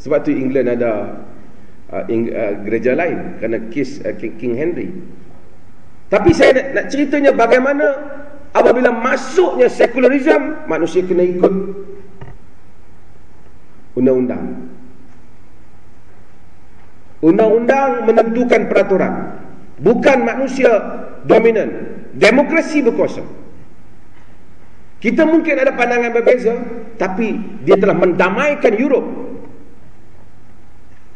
Sebab tu England ada uh, uh, gereja lain kerana kes uh, King Henry. Tapi saya nak, nak ceritanya bagaimana apabila masuknya sekularisme, manusia kena ikut undang-undang. Undang-undang menentukan peraturan Bukan manusia dominan Demokrasi berkuasa Kita mungkin ada pandangan berbeza Tapi dia telah mendamaikan Europe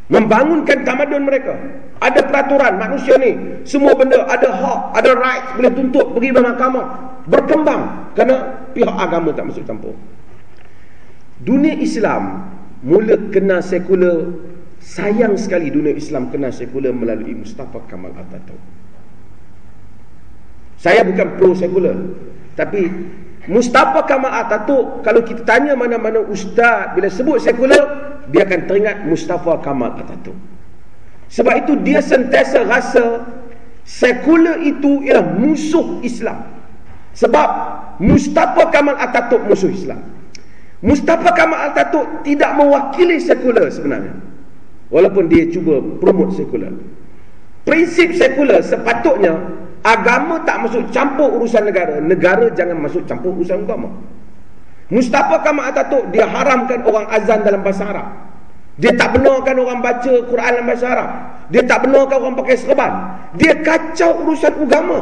Membangunkan tamadun mereka Ada peraturan manusia ni Semua benda ada hak, ada right Boleh tuntut pergi ke mahkamah Berkembang Kerana pihak agama tak masuk campur Dunia Islam Mula kena sekular Sayang sekali dunia Islam kena sekular melalui Mustafa Kamal Atatürk. Saya bukan pro sekular. Tapi Mustafa Kamal Atatürk, kalau kita tanya mana-mana ustaz bila sebut sekular, dia akan teringat Mustafa Kamal Atatürk. Sebab itu dia sentiasa rasa sekular itu ialah musuh Islam. Sebab Mustafa Kamal Atatürk musuh Islam. Mustafa Kamal Atatürk tidak mewakili sekular sebenarnya. Walaupun dia cuba promote sekular. Prinsip sekular sepatutnya agama tak masuk campur urusan negara. Negara jangan masuk campur urusan agama. Mustafa Kamal Atatürk dia haramkan orang azan dalam bahasa Arab. Dia tak benarkan orang baca Quran dalam bahasa Arab. Dia tak benarkan orang pakai serban. Dia kacau urusan agama.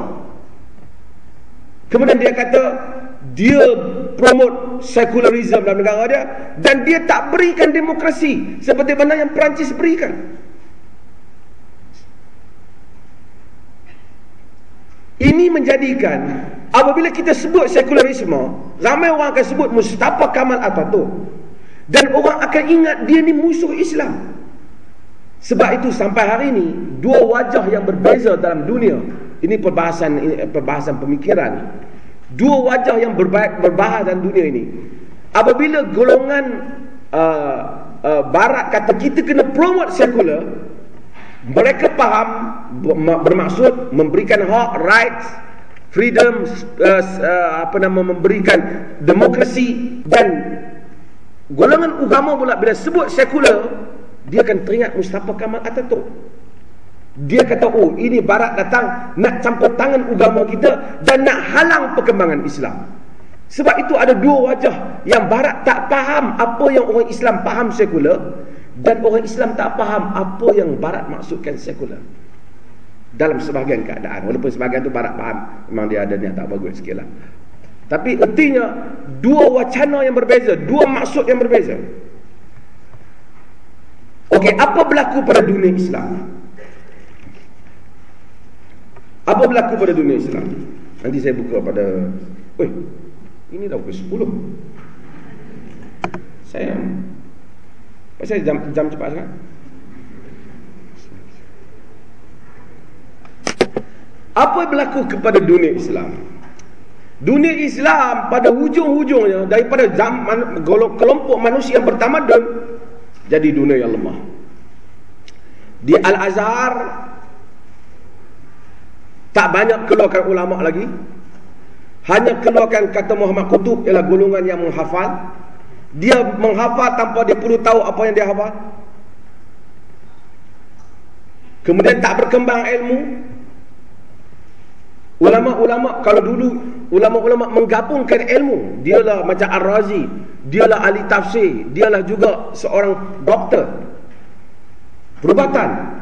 Kemudian dia kata dia promote secularism dalam negara dia dan dia tak berikan demokrasi seperti mana yang Perancis berikan ini menjadikan apabila kita sebut sekularisme ramai orang akan sebut Mustafa Kamal Atatürk dan orang akan ingat dia ni musuh Islam. Sebab itu sampai hari ini dua wajah yang berbeza dalam dunia ini perbahasan perbahasan pemikiran. Dua wajah yang berbahaya dalam dunia ini. Apabila golongan uh, uh, barat kata kita kena promote sekular mereka faham bermaksud memberikan hak rights freedom uh, uh, apa nama memberikan demokrasi dan golongan agama pula bila sebut sekular dia akan teringat Mustafa Kamal Atatürk dia kata, oh ini barat datang nak campur tangan agama kita dan nak halang perkembangan Islam. Sebab itu ada dua wajah yang barat tak faham apa yang orang Islam faham sekular dan orang Islam tak faham apa yang barat maksudkan sekular. Dalam sebahagian keadaan. Walaupun sebahagian tu barat faham. Memang dia ada niat tak bagus sikit lah. Tapi ertinya dua wacana yang berbeza. Dua maksud yang berbeza. Okey, apa berlaku pada dunia Islam? Apa berlaku pada dunia Islam? Nanti saya buka pada Weh, ini dah pukul 10 Saya Saya jam, jam cepat sangat Apa berlaku kepada dunia Islam? Dunia Islam pada hujung-hujungnya Daripada zaman, kelompok manusia yang bertamadun Jadi dunia yang lemah Di Al-Azhar tak banyak keluarkan ulama lagi. Hanya keluarkan kata Muhammad Qutub ialah golongan yang menghafal. Dia menghafal tanpa dia perlu tahu apa yang dia hafal. Kemudian tak berkembang ilmu. Ulama-ulama kalau dulu ulama-ulama menggabungkan ilmu, dialah macam Ar-Razi, dialah ahli tafsir, dialah juga seorang doktor. Perubatan.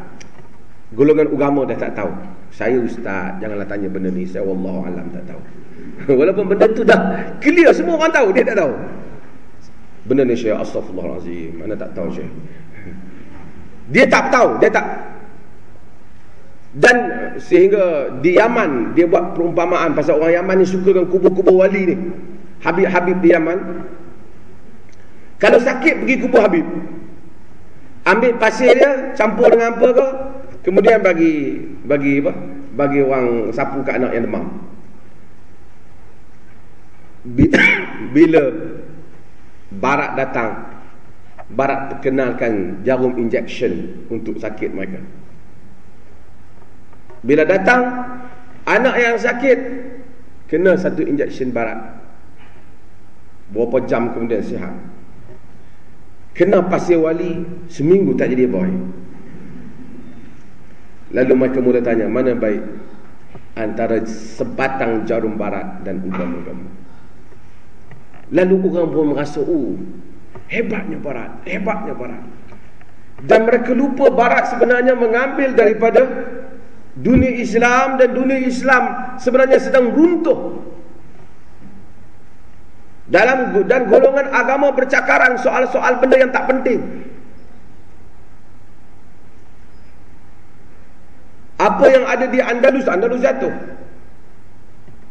Golongan agama dah tak tahu. Saya ustaz, janganlah tanya benda ni. Saya wallahu alam tak tahu. Walaupun benda tu dah clear, semua orang tahu, dia tak tahu. Benda ni Syekh Astaghfirullahalazim. Mana tak tahu Syekh. Dia tak tahu, dia tak dan sehingga di Yaman dia buat perumpamaan pasal orang Yaman ni suka dengan kubur-kubur wali ni. Habib-habib di Yaman. Kalau sakit pergi kubur Habib. Ambil pasir dia, campur dengan apa ke? Kemudian bagi bagi apa? Bagi orang sapu kat anak yang demam. Bila barat datang, barat perkenalkan jarum injection untuk sakit mereka. Bila datang anak yang sakit kena satu injection barat. Berapa jam kemudian sihat. Kena pasir wali seminggu tak jadi boy. Lalu mereka mula tanya mana baik antara sebatang jarum barat dan ugam-ugam. Lalu orang pun merasa, oh hebatnya barat, hebatnya barat. Dan mereka lupa barat sebenarnya mengambil daripada dunia Islam dan dunia Islam sebenarnya sedang runtuh. Dalam dan golongan agama bercakaran soal-soal benda yang tak penting. Apa yang ada di Andalus Andalus jatuh.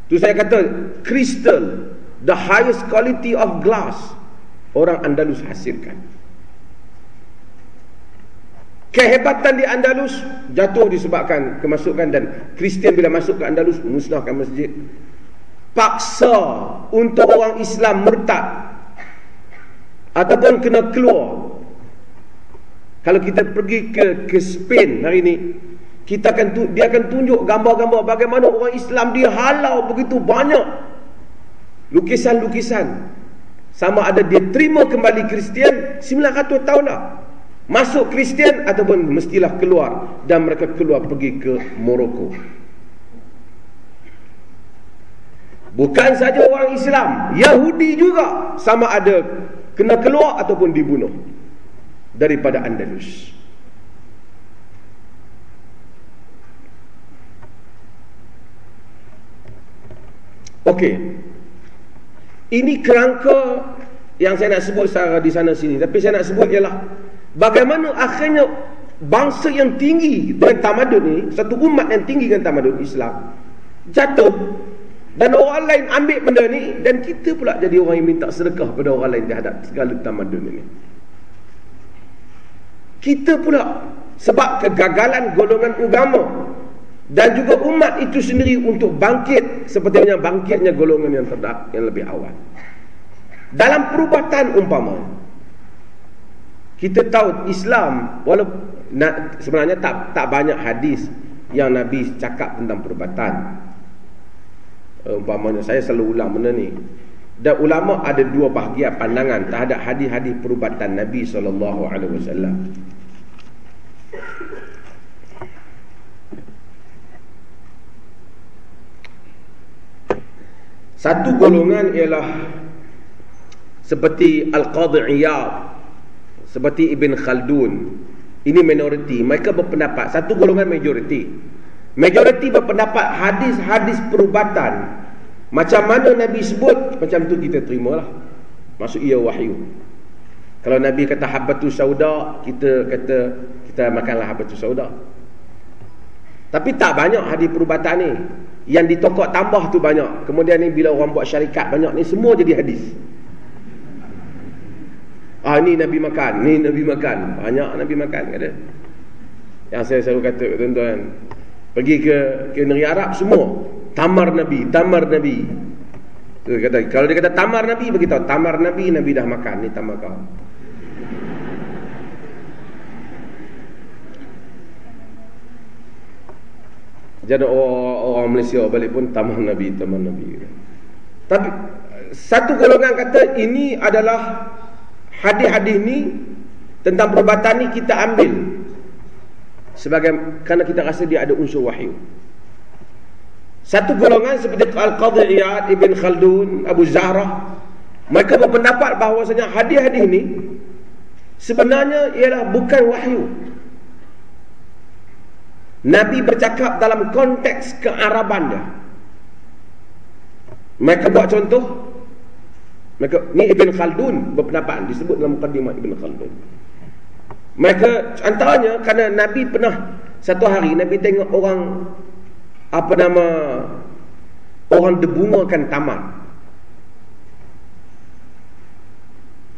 Tu saya kata crystal the highest quality of glass orang Andalus hasilkan Kehebatan di Andalus jatuh disebabkan kemasukan dan Kristian bila masuk ke Andalus musnahkan masjid. Paksa untuk orang Islam murtad ataupun kena keluar. Kalau kita pergi ke ke Spain hari ini, kita akan dia akan tunjuk gambar-gambar bagaimana orang Islam dihalau begitu banyak lukisan-lukisan. Sama ada dia terima kembali Kristian 900 tahun dah masuk Kristian ataupun mestilah keluar dan mereka keluar pergi ke Morocco bukan saja orang Islam Yahudi juga sama ada kena keluar ataupun dibunuh daripada Andalus Okey. Ini kerangka yang saya nak sebut secara di sana sini. Tapi saya nak sebut ialah Bagaimana akhirnya bangsa yang tinggi dengan tamadun ni, satu umat yang tinggi dengan tamadun Islam jatuh dan orang lain ambil benda ni dan kita pula jadi orang yang minta sedekah pada orang lain terhadap segala tamadun ini. Kita pula sebab kegagalan golongan agama dan juga umat itu sendiri untuk bangkit seperti yang bangkitnya golongan yang terdak yang lebih awal. Dalam perubatan umpama kita tahu Islam walaupun sebenarnya tak tak banyak hadis yang Nabi cakap tentang perubatan. Umpamanya saya selalu ulang benda ni. Dan ulama ada dua bahagian pandangan terhadap hadis-hadis perubatan Nabi sallallahu Satu golongan ialah seperti Al-Qadhi Iyad seperti Ibn Khaldun. Ini minoriti mereka berpendapat satu golongan majoriti. Majoriti berpendapat hadis-hadis perubatan. Macam mana Nabi sebut macam tu kita terima lah masuk ia wahyu. Kalau Nabi kata habatu sauda kita kata kita makanlah habatu sauda. Tapi tak banyak hadis perubatan ni yang ditokok tambah tu banyak kemudian ni bila orang buat syarikat banyak ni semua jadi hadis Ah ni Nabi makan, ni Nabi makan. Banyak Nabi makan kata. Yang saya selalu kata tuan-tuan, pergi ke ke negeri Arab semua tamar Nabi, tamar Nabi. Kata kalau dia kata tamar Nabi bagi tahu tamar Nabi Nabi dah makan ni tamar kau. Jadi orang, orang Malaysia balik pun tamar Nabi, tamar Nabi. Tapi satu golongan kata ini adalah hadis-hadis ni tentang perubatan ni kita ambil sebagai kerana kita rasa dia ada unsur wahyu. Satu golongan seperti Al-Qadhi Iyad, Ibn Khaldun, Abu Zahra mereka berpendapat bahawasanya hadis-hadis ni sebenarnya ialah bukan wahyu. Nabi bercakap dalam konteks kearaban dia. Mereka buat contoh maka ni Ibn Khaldun berpendapat disebut dalam mukadimah Ibn Khaldun. Mereka antaranya kerana Nabi pernah satu hari Nabi tengok orang apa nama orang debungakan tamar.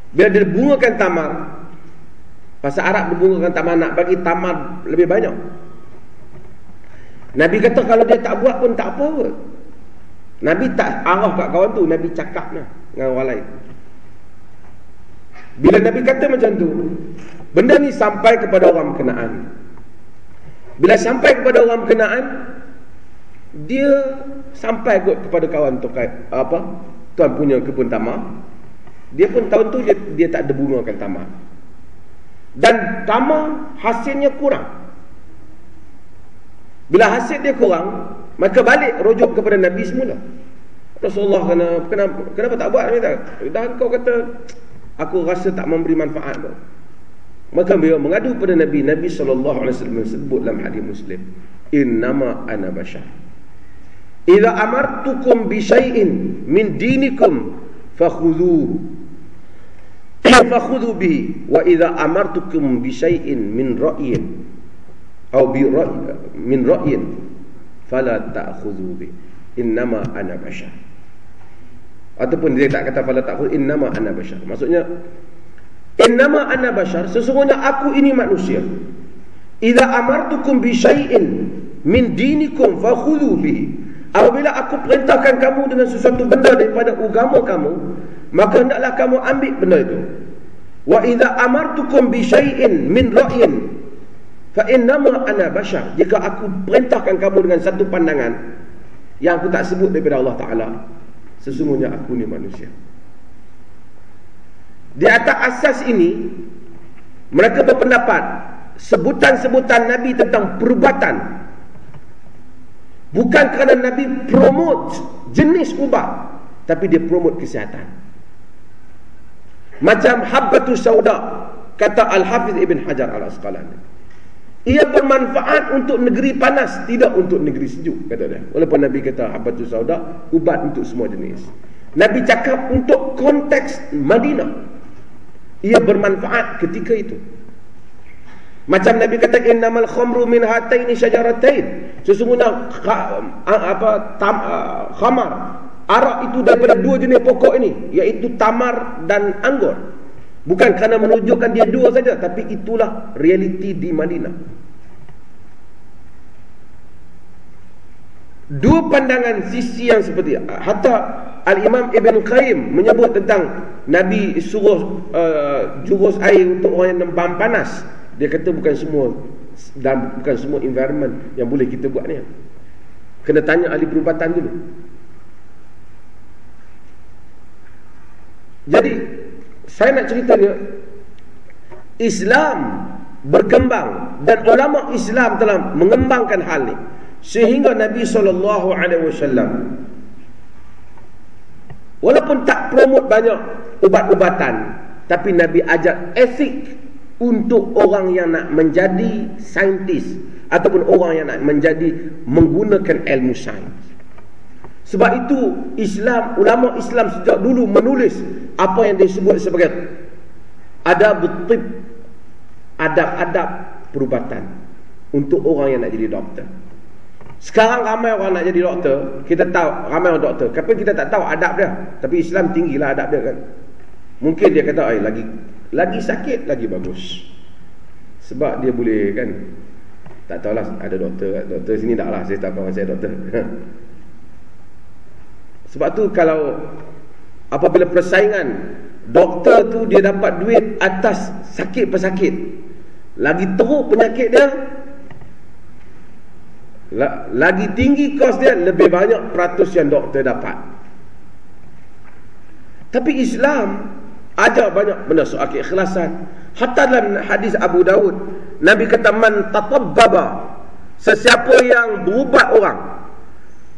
Bila dia debungakan tamar, pasal Arab debungakan tamar nak bagi tamar lebih banyak. Nabi kata kalau dia tak buat pun tak apa pun. Nabi tak arah kat kawan tu, Nabi cakap lah dengan orang lain. Bila Nabi kata macam tu, benda ni sampai kepada orang kenaan. Bila sampai kepada orang kenaan, dia sampai kot kepada kawan tu apa? Tuan punya kebun tamar. Dia pun tahun tu dia, dia tak ada bungakan tamar. Dan tamar hasilnya kurang. Bila hasil dia kurang, maka balik rujuk kepada Nabi semula. Rasulullah kena kenapa, kenapa tak buat ni? Dah kau kata aku rasa tak memberi manfaat kau. Maka beliau mengadu pada Nabi, Nabi sallallahu alaihi wasallam sebut dalam hadis Muslim, "Innama ana bashar." Idza amartukum bi syai'in min dinikum fakhudhuhu. Fakhudhu bihi wa idza amartukum bi syai'in min ra'yin atau bi ra'y min ra'yin fala ta'khudhu bi. Innama ana bashar. Ataupun dia tak kata fala ta'khudhu innama ana bashar. Maksudnya innama ana bashar sesungguhnya aku ini manusia. Idza amartukum bi syai'in min dinikum fakhudhu bi. Apabila aku perintahkan kamu dengan sesuatu benda daripada agama kamu maka hendaklah kamu ambil benda itu. Wa idza amartukum bi syai'in min ra'yin Fa innama ana bashar. Jika aku perintahkan kamu dengan satu pandangan yang aku tak sebut daripada Allah Taala, sesungguhnya aku ni manusia. Di atas asas ini mereka berpendapat sebutan-sebutan Nabi tentang perubatan bukan kerana Nabi promote jenis ubat tapi dia promote kesihatan. Macam habbatus sauda kata Al-Hafiz Ibn Hajar Al-Asqalani. Ia bermanfaat untuk negeri panas Tidak untuk negeri sejuk kata dia. Walaupun Nabi kata Habatul Sauda Ubat untuk semua jenis. Nabi cakap untuk konteks Madinah. Ia bermanfaat ketika itu. Macam Nabi kata Innamal khamru min hataini syajaratain. Sesungguhnya apa tam, Khamar Arak itu daripada dua jenis pokok ini Iaitu tamar dan anggur Bukan kerana menunjukkan dia dua saja Tapi itulah realiti di Madinah. Dua pandangan sisi yang seperti Hatta Al-Imam Ibn Qayyim menyebut tentang Nabi suruh uh, jurus air untuk orang yang nembam panas. Dia kata bukan semua dan bukan semua environment yang boleh kita buat ni. Kena tanya ahli perubatan dulu. Jadi saya nak ceritanya Islam berkembang dan ulama Islam telah mengembangkan hal ini sehingga Nabi sallallahu alaihi wasallam walaupun tak promote banyak ubat-ubatan tapi Nabi ajar etik untuk orang yang nak menjadi saintis ataupun orang yang nak menjadi menggunakan ilmu sains sebab itu Islam, ulama Islam sejak dulu menulis apa yang disebut sebagai adab tib, adab-adab perubatan untuk orang yang nak jadi doktor. Sekarang ramai orang nak jadi doktor, kita tahu ramai orang doktor, tapi kita tak tahu adab dia. Tapi Islam tinggilah adab dia kan. Mungkin dia kata, "Ai lagi lagi sakit lagi bagus." Sebab dia boleh kan tak tahulah ada doktor, doktor sini tak lah saya tak tahu saya doktor. Sebab tu kalau apabila persaingan doktor tu dia dapat duit atas sakit pesakit. Lagi teruk penyakit dia lagi tinggi kos dia lebih banyak peratus yang doktor dapat. Tapi Islam ada banyak benda soal keikhlasan. Hatta dalam hadis Abu Dawud Nabi kata man tatabbaba sesiapa yang berubat orang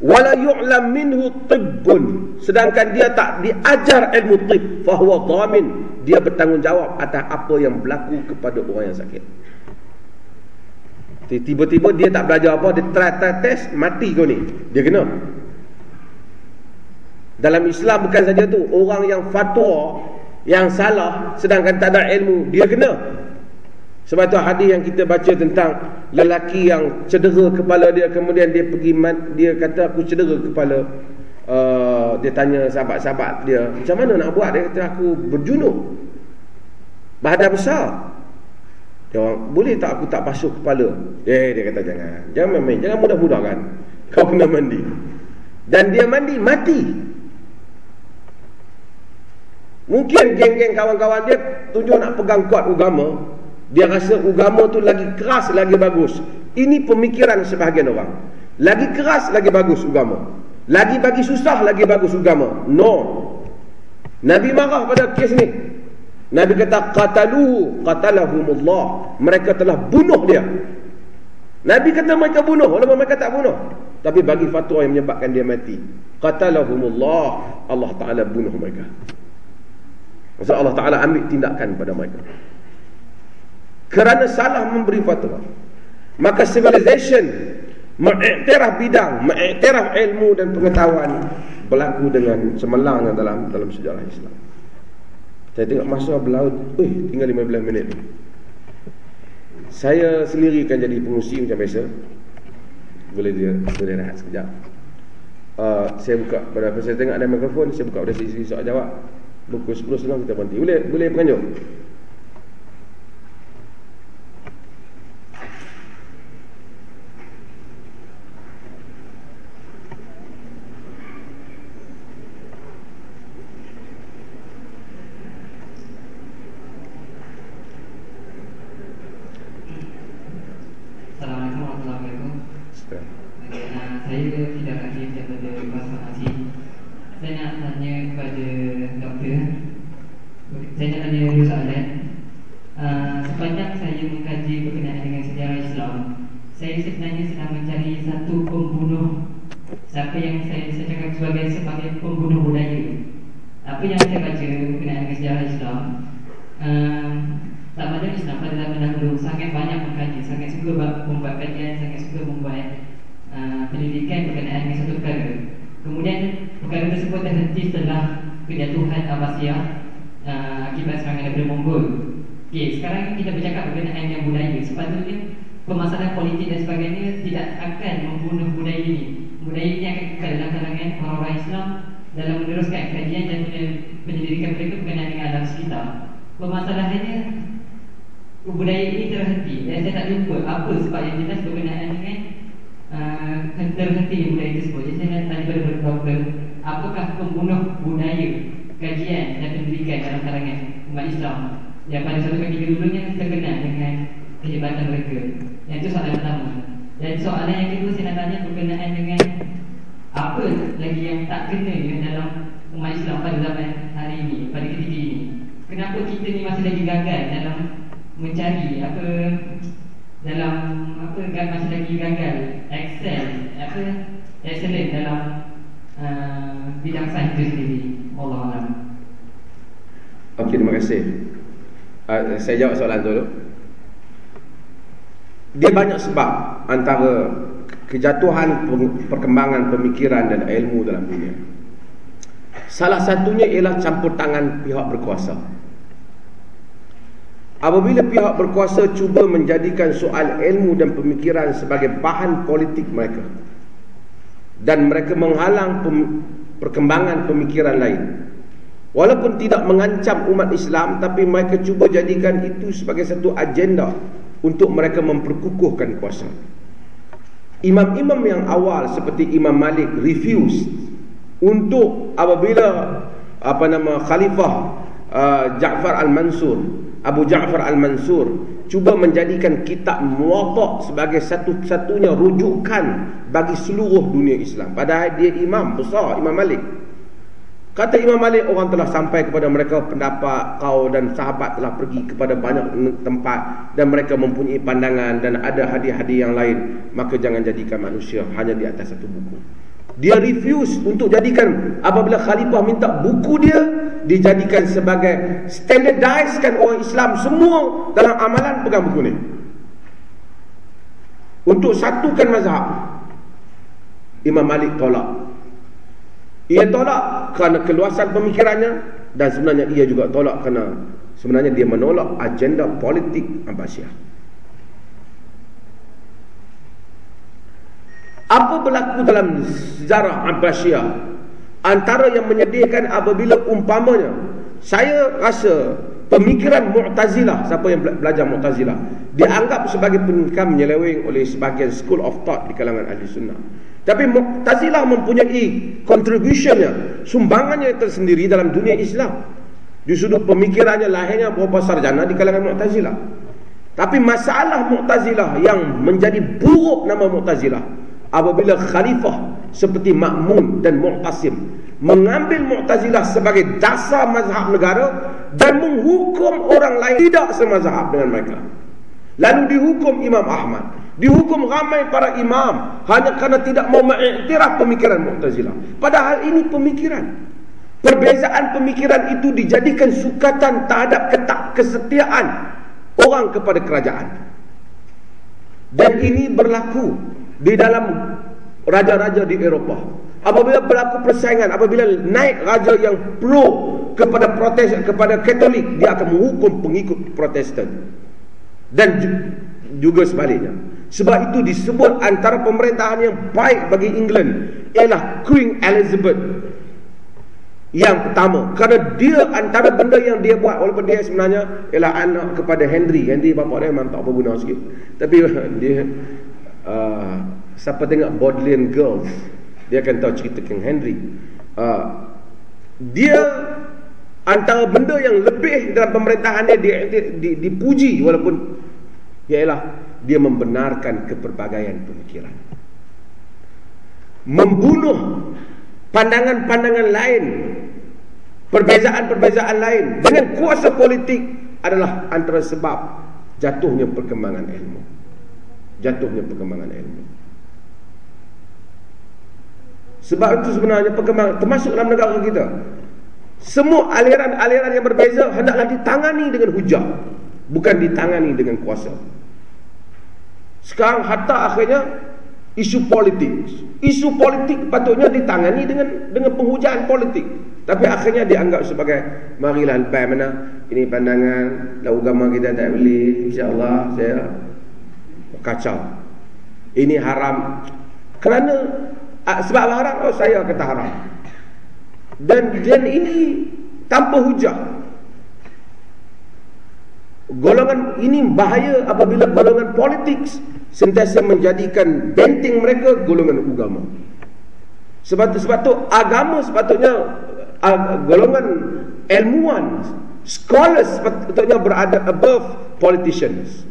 wala yu'lam minhu tibbun. Sedangkan dia tak diajar ilmu tib fahuwa dhamin. Dia bertanggungjawab atas apa yang berlaku kepada orang yang sakit. Tiba-tiba dia tak belajar apa dia try, try test mati kau ni. Dia kena. Dalam Islam bukan saja tu. Orang yang fatwa yang salah sedangkan tak ada ilmu dia kena Sebab tu hadis yang kita baca tentang lelaki yang cedera kepala dia kemudian dia pergi dia kata aku cedera kepala. Uh, dia tanya sahabat-sahabat dia macam mana nak buat? Dia kata aku berjunuk. Badan besar. Dia orang, boleh tak aku tak basuh kepala? Eh dia kata jangan. Jangan main-main. Jangan mudah-mudah kan? Kau kena mandi. Dan dia mandi mati. Mungkin geng-geng kawan-kawan dia tunjuk nak pegang kuat agama dia rasa agama tu lagi keras lagi bagus. Ini pemikiran sebahagian orang. Lagi keras lagi bagus agama. Lagi bagi susah lagi bagus agama. No. Nabi marah pada kes ni. Nabi kata qatalu qatalahumullah. Mereka telah bunuh dia. Nabi kata mereka bunuh walaupun mereka tak bunuh. Tapi bagi fatwa yang menyebabkan dia mati. Qatalahumullah. Allah Taala bunuh mereka. Maksud Allah Taala ambil tindakan pada mereka kerana salah memberi fatwa. Maka civilization mengiktiraf bidang mengiktiraf ilmu dan pengetahuan berlaku dengan cemerlangnya dalam dalam sejarah Islam. Saya tengok masa berlaut eh tinggal 15 minit ni. Saya sendiri akan jadi pengusi macam biasa. Boleh dia boleh rehat sekejap. Uh, saya buka pada saya tengok ada mikrofon saya buka pada sisi soal jawab. 10 setengah kita berhenti. Boleh boleh penganjur saya jawab soalan tu dulu. Dia banyak sebab antara kejatuhan perkembangan pemikiran dan ilmu dalam dunia. Salah satunya ialah campur tangan pihak berkuasa. Apabila pihak berkuasa cuba menjadikan soal ilmu dan pemikiran sebagai bahan politik mereka dan mereka menghalang perkembangan pemikiran lain Walaupun tidak mengancam umat Islam Tapi mereka cuba jadikan itu sebagai satu agenda Untuk mereka memperkukuhkan kuasa. Imam-imam yang awal seperti Imam Malik refuse Untuk apabila apa nama Khalifah uh, Ja'far al-Mansur Abu Ja'far al-Mansur Cuba menjadikan kitab muwatak sebagai satu-satunya rujukan Bagi seluruh dunia Islam. Padahal dia imam besar, Imam Malik Kata Imam Malik orang telah sampai kepada mereka pendapat kau dan sahabat telah pergi kepada banyak tempat dan mereka mempunyai pandangan dan ada hadis-hadis yang lain maka jangan jadikan manusia hanya di atas satu buku. Dia refuse untuk jadikan apabila khalifah minta buku dia dijadikan sebagai standardizekan orang Islam semua dalam amalan pegang buku ni. Untuk satukan mazhab. Imam Malik tolak ia tolak kerana keluasan pemikirannya dan sebenarnya ia juga tolak kerana sebenarnya dia menolak agenda politik Abbasiyah. Apa berlaku dalam sejarah Abbasiyah antara yang menyedihkan apabila umpamanya saya rasa pemikiran Mu'tazilah siapa yang belajar Mu'tazilah dianggap sebagai pemikiran menyeleweng oleh sebahagian school of thought di kalangan ahli sunnah tapi Mu'tazilah mempunyai contributionnya sumbangannya tersendiri dalam dunia Islam. Di sudut pemikirannya lahirnya beberapa sarjana di kalangan Mu'tazilah. Tapi masalah Mu'tazilah yang menjadi buruk nama Mu'tazilah apabila khalifah seperti Makmun dan Mu'tasim mengambil Mu'tazilah sebagai dasar mazhab negara dan menghukum orang lain tidak semazhab dengan mereka. Lalu dihukum Imam Ahmad, dihukum ramai para imam hanya kerana tidak mau mengiktiraf pemikiran Mu'tazilah. Padahal ini pemikiran. Perbezaan pemikiran itu dijadikan sukatan terhadap ketak kesetiaan orang kepada kerajaan. Dan ini berlaku di dalam raja-raja di Eropah. Apabila berlaku persaingan, apabila naik raja yang pro kepada protes kepada Katolik, dia akan menghukum pengikut Protestan. Dan juga sebaliknya. Sebab itu disebut antara pemerintahan yang baik bagi England ialah Queen Elizabeth yang pertama. Kerana dia antara benda yang dia buat walaupun dia sebenarnya ialah anak kepada Henry. Henry bapa dia memang tak apa guna sikit. Tapi dia uh, siapa tengok Bodleian Girls dia akan tahu cerita King Henry. Uh, dia antara benda yang lebih dalam pemerintahan dia, dia, dia, dia dipuji walaupun ialah dia membenarkan kepelbagaian pemikiran membunuh pandangan-pandangan lain perbezaan-perbezaan lain dengan kuasa politik adalah antara sebab jatuhnya perkembangan ilmu jatuhnya perkembangan ilmu sebab itu sebenarnya perkembangan termasuk dalam negara kita. Semua aliran-aliran yang berbeza hendaklah ditangani dengan hujah, bukan ditangani dengan kuasa. Sekarang hatta akhirnya isu politik. Isu politik patutnya ditangani dengan dengan penghujaan politik. Tapi akhirnya dianggap sebagai marilah lepas mana ini pandangan lau agama kita tak boleh insya-Allah saya kacau. Ini haram kerana Ah, sebab haram oh, saya kata haram dan dan ini tanpa hujah golongan ini bahaya apabila golongan politik sentiasa menjadikan benteng mereka golongan agama. Sebab tu, sebab tu agama sepatutnya uh, golongan ilmuwan scholars sepatutnya berada above politicians.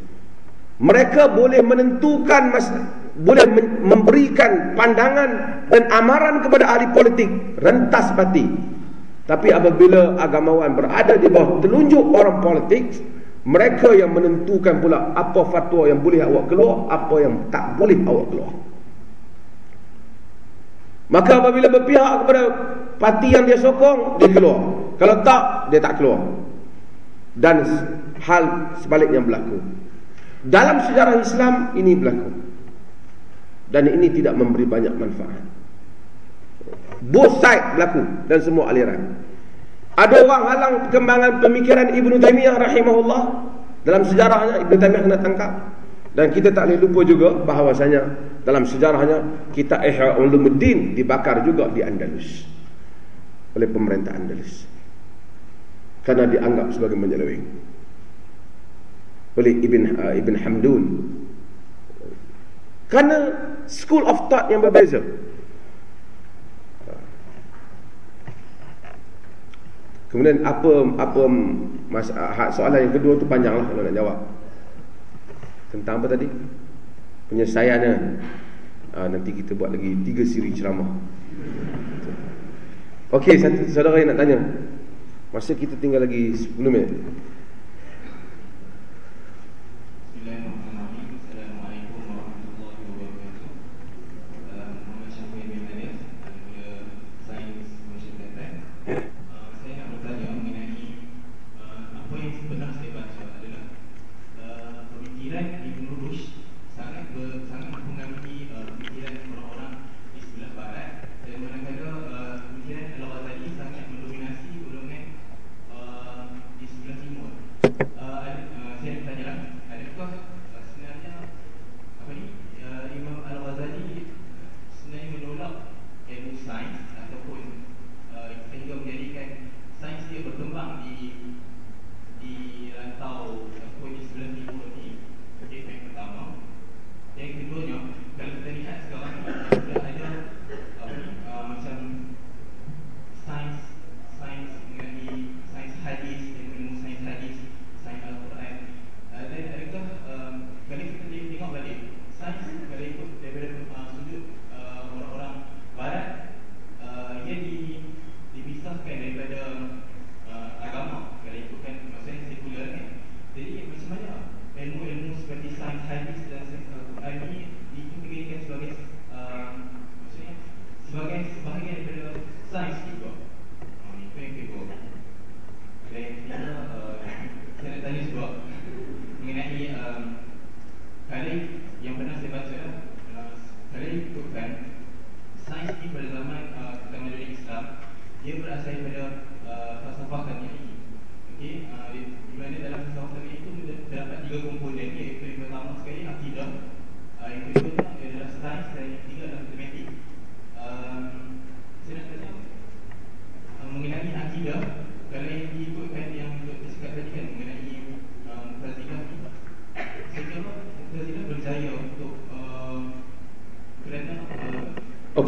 Mereka boleh menentukan masa boleh memberikan pandangan dan amaran kepada ahli politik rentas pati tapi apabila agamawan berada di bawah telunjuk orang politik mereka yang menentukan pula apa fatwa yang boleh awak keluar apa yang tak boleh awak keluar. Maka apabila berpihak kepada parti yang dia sokong dia keluar. Kalau tak dia tak keluar. Dan hal sebaliknya berlaku. Dalam sejarah Islam ini berlaku. Dan ini tidak memberi banyak manfaat. Both side berlaku dan semua aliran ada orang halang perkembangan pemikiran Ibn Taymiyah rahimahullah. Dalam sejarahnya Ibn Taymiyah kena tangkap. Dan kita tak boleh lupa juga bahawasanya dalam sejarahnya kita Ihya Ulumuddin dibakar juga di Andalus. Oleh pemerintah Andalus. Karena dianggap sebagai menyeleweng oleh Ibn uh, Ibn Hamdun. Kerana school of thought yang berbeza. Kemudian apa apa mas, soalan yang kedua tu panjanglah kalau nak jawab. Tentang apa tadi? Penyelesaiannya. Ha, nanti kita buat lagi tiga siri ceramah. Okey, saudara yang nak tanya. Masa kita tinggal lagi 10 minit.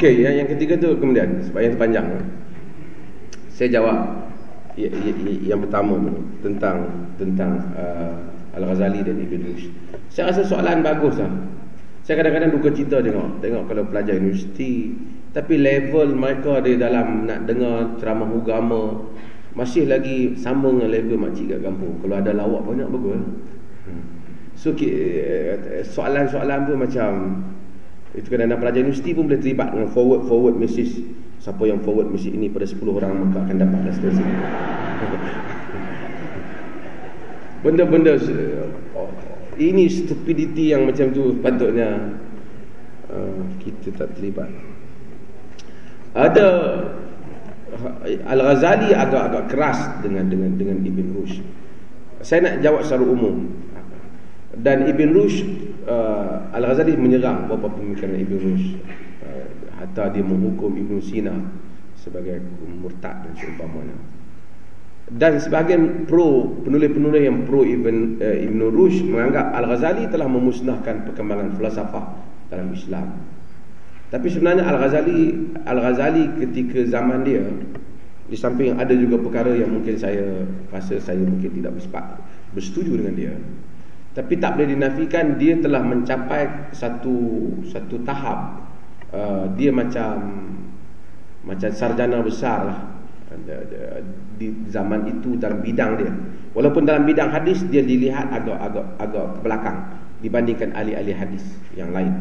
Okey, yang yang ketiga tu kemudian sebab terpanjang. Saya jawab ya, ya, ya, yang pertama tu tentang tentang uh, Al-Ghazali dan Ibn Rushd. Saya rasa soalan bagus lah. Saya kadang-kadang duka cita tengok tengok kalau pelajar universiti tapi level mereka di dalam nak dengar ceramah agama masih lagi sama dengan level makcik kat kampung. Kalau ada lawak banyak bagus. Hmm. So eh, soalan-soalan pun macam itu kena nak pelajar universiti pun boleh terlibat dengan forward forward message. Siapa yang forward message ini pada 10 orang maka akan dapat seterusnya. Benda-benda ini stupidity yang macam tu patutnya uh, kita tak terlibat. Ada Al-Ghazali agak-agak keras dengan dengan dengan Ibn Rushd. Saya nak jawab secara umum. Dan Ibn Rushd uh, Al-Ghazali menyerang beberapa pemikiran Ibn Rushd. Uh, hatta dia menghukum Ibn Sina sebagai murtad dan seumpamanya. Dan sebahagian pro penulis-penulis yang pro Ibn, uh, Ibn Rushd menganggap Al-Ghazali telah memusnahkan perkembangan falsafah dalam Islam. Tapi sebenarnya Al-Ghazali Al-Ghazali ketika zaman dia di samping ada juga perkara yang mungkin saya rasa saya mungkin tidak bersetuju dengan dia tapi tak boleh dinafikan dia telah mencapai satu satu tahap. Uh, dia macam macam sarjana besar lah di zaman itu dalam bidang dia. Walaupun dalam bidang hadis dia dilihat agak agak agak ke belakang dibandingkan ahli-ahli hadis yang lain.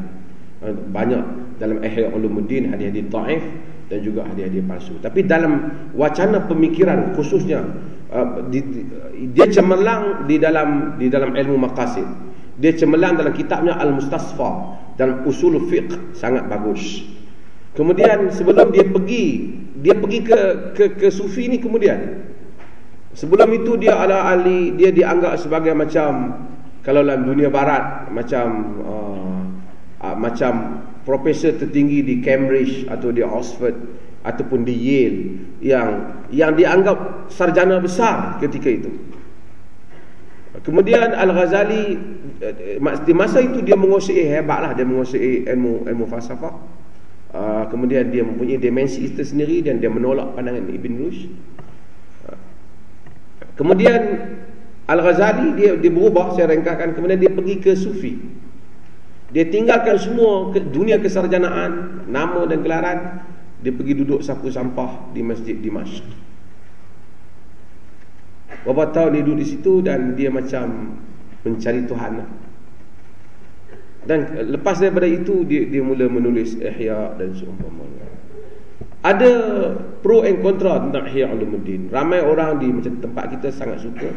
Uh, banyak dalam Ihya Ulumuddin hadis-hadis dhaif dan juga hadis-hadis palsu. Tapi dalam wacana pemikiran khususnya Uh, di, di, dia cemerlang di dalam di dalam ilmu maqasid. Dia cemerlang dalam kitabnya al-mustasfa dalam usul fiqh sangat bagus. Kemudian sebelum dia pergi dia pergi ke ke ke sufi ni kemudian. Sebelum itu dia adalah ahli dia dianggap sebagai macam kalau dalam dunia barat macam uh, uh, macam profesor tertinggi di Cambridge atau di Oxford ataupun di Yale yang yang dianggap sarjana besar ketika itu. Kemudian Al-Ghazali di masa itu dia menguasai hebatlah dia menguasai ilmu ilmu falsafah. Uh, kemudian dia mempunyai dimensi itu sendiri dan dia menolak pandangan Ibn Rushd. Kemudian Al-Ghazali dia dia berubah saya ringkaskan kemudian dia pergi ke Sufi. Dia tinggalkan semua dunia kesarjanaan, nama dan gelaran dia pergi duduk sapu sampah di masjid Dimashq. Berapa tahun dia duduk di situ dan dia macam mencari Tuhan. Dan lepas daripada itu dia dia mula menulis Ihya dan seumpamanya. Ada pro and kontra tentang Ihya Ulumuddin. Ramai orang di macam tempat kita sangat suka.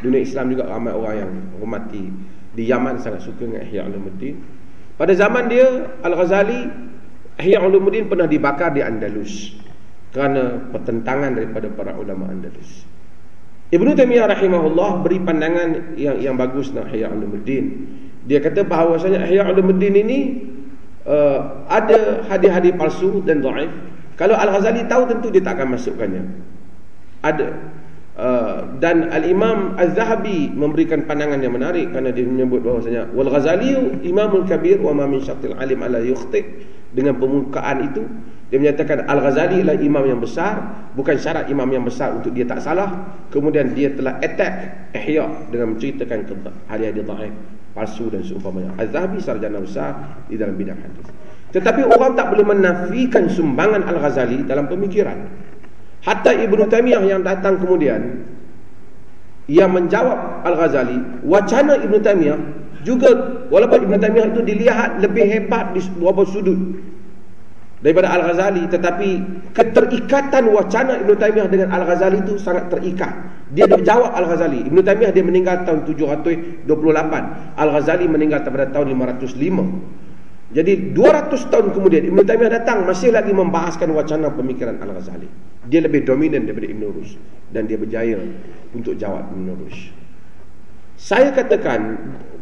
Dunia Islam juga ramai orang yang hormati. Di Yaman sangat suka dengan Ihya Ulumuddin. Pada zaman dia Al-Ghazali Ihya Ulumuddin pernah dibakar di Andalus kerana pertentangan daripada para ulama Andalus. Ibnu Taimiyah rahimahullah beri pandangan yang yang bagus nak Ihya Ulumuddin. Dia kata bahawasanya Ihya Ulumuddin ini uh, ada hadis-hadis palsu dan dhaif. Kalau Al-Ghazali tahu tentu dia tak akan masukkannya. Ada Uh, dan Al-Imam Az-Zahabi memberikan pandangan yang menarik kerana dia menyebut bahawasanya wal Ghazali imamul kabir wa ma min syartil alim ala yukhti dengan pembukaan itu dia menyatakan Al-Ghazali adalah imam yang besar bukan syarat imam yang besar untuk dia tak salah. Kemudian dia telah attack ihya dengan menceritakan hadis-hadis dhaif palsu dan seumpamanya. Az-Zahabi sarjana besar di dalam bidang hadis. Tetapi orang tak boleh menafikan sumbangan Al-Ghazali dalam pemikiran. Hatta Ibnu Taimiyah yang datang kemudian yang menjawab Al-Ghazali, wacana Ibnu Taimiyah juga walaupun Ibnu Taimiyah itu dilihat lebih hebat di beberapa sudut daripada Al-Ghazali tetapi keterikatan wacana Ibnu Taimiyah dengan Al-Ghazali itu sangat terikat. Dia menjawab Al-Ghazali. Ibnu Taimiyah dia meninggal tahun 728. Al-Ghazali meninggal pada tahun 505. Jadi 200 tahun kemudian Ibn Taymiyah datang masih lagi membahaskan wacana pemikiran Al-Ghazali. Dia lebih dominan daripada Ibn Rushd dan dia berjaya untuk jawab Ibn Rushd. Saya katakan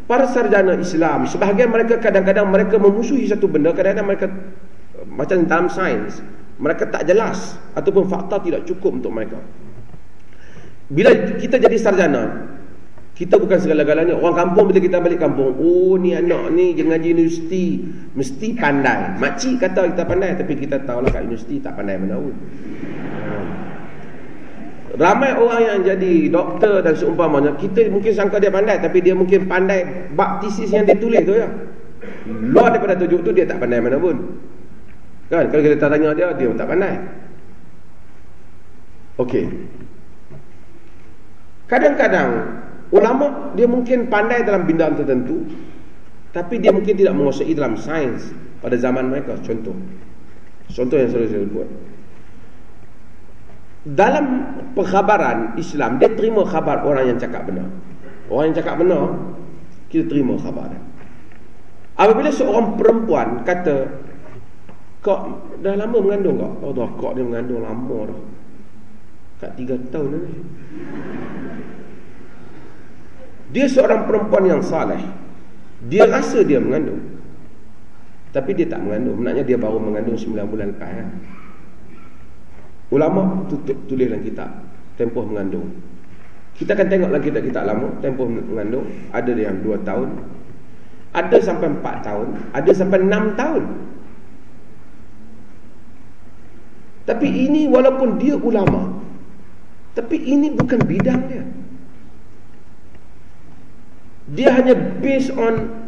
para sarjana Islam sebahagian mereka kadang-kadang mereka memusuhi satu benda, kadang-kadang mereka macam dalam sains mereka tak jelas ataupun fakta tidak cukup untuk mereka. Bila kita jadi sarjana, kita bukan segala-galanya. Orang kampung bila kita balik kampung, oh ni anak ni jangan ngaji universiti, mesti pandai. Makcik kata kita pandai tapi kita tahu lah kat universiti tak pandai mana pun. Ramai orang yang jadi doktor dan seumpamanya, kita mungkin sangka dia pandai tapi dia mungkin pandai bab tesis yang dia tulis tu ya. Luar daripada tujuh tu dia tak pandai mana pun. Kan kalau kita tanya dia dia tak pandai. Okey. Kadang-kadang Ulama dia mungkin pandai dalam bidang tertentu tapi dia mungkin tidak menguasai dalam sains pada zaman mereka contoh. Contoh yang selalu saya buat. Dalam perkhabaran Islam dia terima khabar orang yang cakap benar. Orang yang cakap benar kita terima khabar dia. Apabila seorang perempuan kata kau dah lama mengandung kau? Oh dah kau dia mengandung lama dah. Kat 3 tahun ni. Dia seorang perempuan yang saleh. Dia rasa dia mengandung. Tapi dia tak mengandung. Maknanya dia baru mengandung 9 bulan lepas. Ya? Ulama tutup tulis dalam kitab. Tempoh mengandung. Kita akan tengok lagi kitab-kitab lama. Tempoh mengandung. Ada yang 2 tahun. Ada sampai 4 tahun. Ada sampai 6 tahun. Tapi ini walaupun dia ulama. Tapi ini bukan bidang dia. Dia hanya based on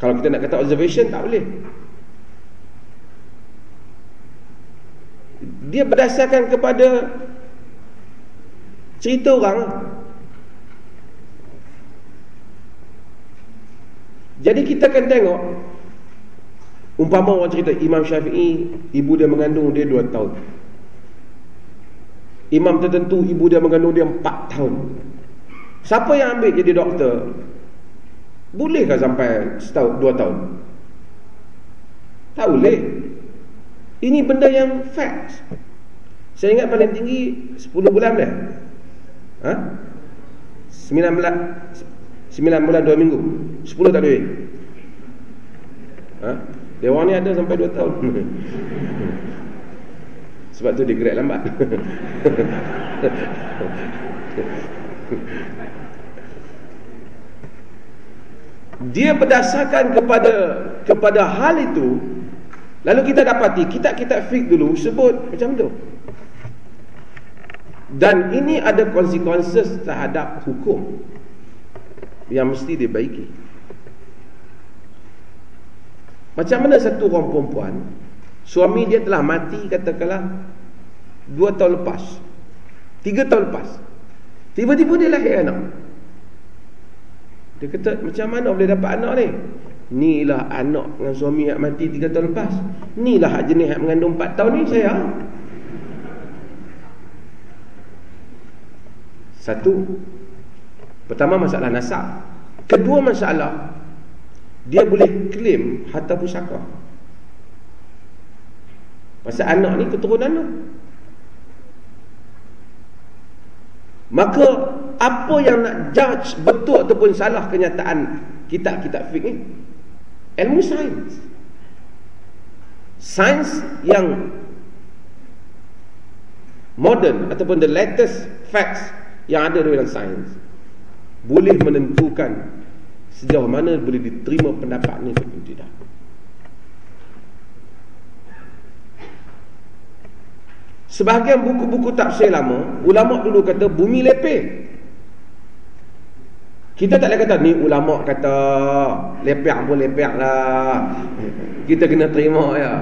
Kalau kita nak kata observation tak boleh Dia berdasarkan kepada Cerita orang. Jadi kita akan tengok Umpama orang cerita Imam Syafi'i Ibu dia mengandung dia 2 tahun. Imam tertentu Ibu dia mengandung dia 4 tahun. Siapa yang ambil jadi doktor? Bolehkah sampai setahun, dua tahun? Tak boleh Ini benda yang fact. Saya ingat paling tinggi 10 bulan dah. Ha? 9 bulan 9 bulan 2 minggu. 10 tak boleh ha? Dewan ni ada sampai 2 tahun. Sebab tu dia gerak lambat. Dia berdasarkan kepada kepada hal itu lalu kita dapati kitab-kitab fiqh dulu sebut macam tu. Dan ini ada konsekuensi terhadap hukum yang mesti dibaiki. Macam mana satu orang perempuan suami dia telah mati katakanlah dua tahun lepas tiga tahun lepas tiba-tiba dia lahir anak. Dia kata macam mana boleh dapat anak ni? Inilah anak dengan suami yang mati 3 tahun lepas. Inilah hak jenis yang mengandung 4 tahun ni saya. Satu. Pertama masalah nasab. Kedua masalah dia boleh claim harta pusaka. Pasal anak ni keturunan tu. Maka apa yang nak judge betul ataupun salah kenyataan kitab-kitab fiqh ni? Ilmu sains. Sains yang modern ataupun the latest facts yang ada dalam sains boleh menentukan sejauh mana boleh diterima pendapat ni ataupun tidak. Sebahagian buku-buku tafsir lama, ulama dulu kata bumi lepeh. Kita tak boleh kata ni ulama kata lepek pun lepek lah. Kita kena terima ya.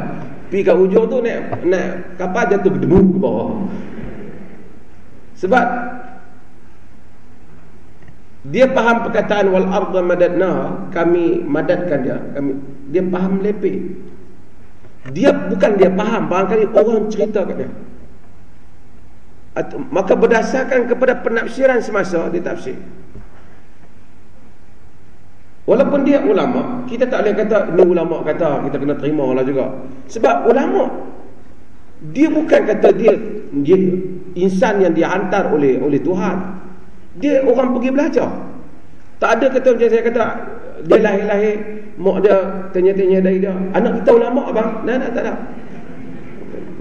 Pi kat hujung tu nak nak kapal jatuh ke debu ke bawah. Sebab dia faham perkataan wal ardha madadna, kami madatkan dia. Kami dia faham lepek. Dia bukan dia faham, barangkali orang cerita kat dia maka berdasarkan kepada penafsiran semasa dia tafsir Walaupun dia ulama, kita tak boleh kata ni ulama kata kita kena terima lah juga. Sebab ulama dia bukan kata dia dia insan yang dihantar oleh oleh Tuhan. Dia orang pergi belajar. Tak ada kata macam saya kata dia lahir-lahir mak dia tanya-tanya dari dia. Anak kita ulama abang? Nah, nah tak ada.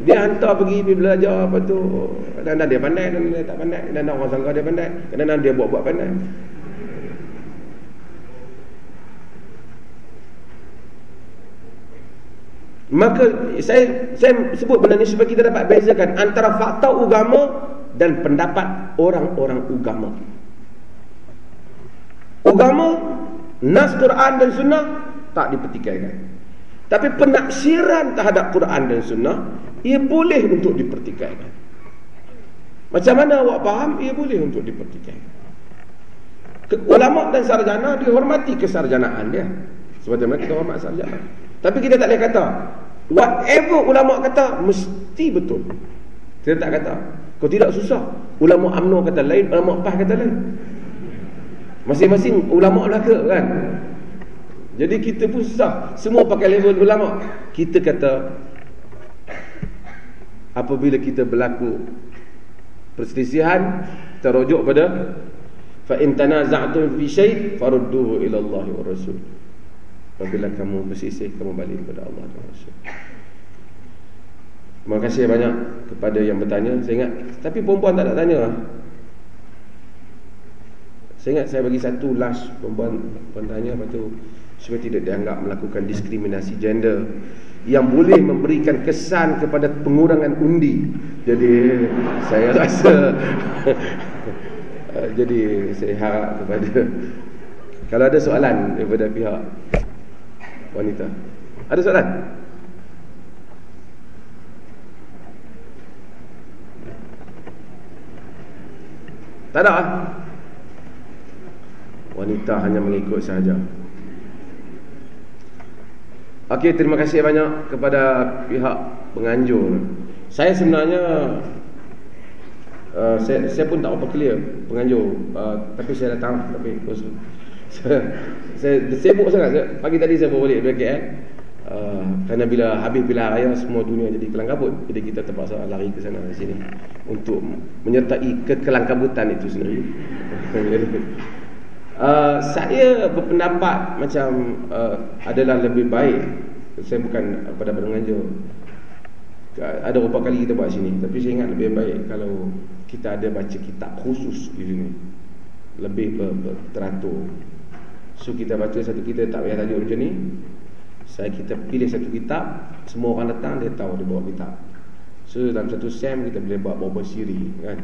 Dia hantar pergi pergi belajar apa tu. Kadang-kadang dia pandai, kadang dia tak pandai. Kadang-kadang orang sangka dia pandai, kadang-kadang dia buat-buat pandai. Maka saya saya sebut benda ni supaya kita dapat bezakan antara fakta agama dan pendapat orang-orang agama. Agama nas Quran dan sunnah tak dipertikaikan. Tapi penafsiran terhadap Quran dan sunnah ia boleh untuk dipertikaikan. Macam mana awak faham ia boleh untuk dipertikaikan. Ulama dan sarjana dihormati kesarjanaan dia. Sebagaimana kita hormat sarjana. Tapi kita tak boleh kata whatever ulama kata mesti betul. Kita tak kata. Kalau tidak susah. Ulama UMNO kata lain, ulama PAS kata lain. Masing-masing ulama belaka kan. Jadi kita pun susah. Semua pakai level ulama. Kita kata apabila kita berlaku perselisihan terujuk pada fa in tanaza'tum fi syai' farudduhu ila Allah wa Rasul. Apabila kamu bersisih Kamu balik kepada Allah dan Terima kasih banyak Kepada yang bertanya. Saya ingat Tapi perempuan tak nak tanya. Lah Saya ingat saya bagi satu last Perempuan, perempuan tanya Lepas tu Supaya tidak dianggap melakukan diskriminasi gender Yang boleh memberikan kesan Kepada pengurangan undi. Jadi Saya rasa Jadi saya harap kepada Kalau ada soalan Daripada pihak wanita. Ada soalan? Tak ada ah. Wanita hanya mengikut sahaja. Okey, terima kasih banyak kepada pihak penganjur. Saya sebenarnya uh, saya, saya pun tak apa clear penganjur uh, tapi saya datang tapi saya sibuk sangat. Pagi tadi saya bawa balik dari KL. Uh, kerana bila habis pilihan raya semua dunia jadi kelangkabut jadi kita terpaksa lari ke sana ke sini. Untuk menyertai kekelangkabutan itu sendiri. Uh, saya berpendapat macam uh, adalah lebih baik saya bukan pada penganjur ada beberapa kali kita buat sini tapi saya ingat lebih baik kalau kita ada baca kitab khusus di sini. Lebih ber, ber, teratur So kita baca satu kita tak payah tajuk macam ni Saya kita pilih satu kitab Semua orang datang dia tahu dia bawa kitab So dalam satu SEM kita boleh buat beberapa siri kan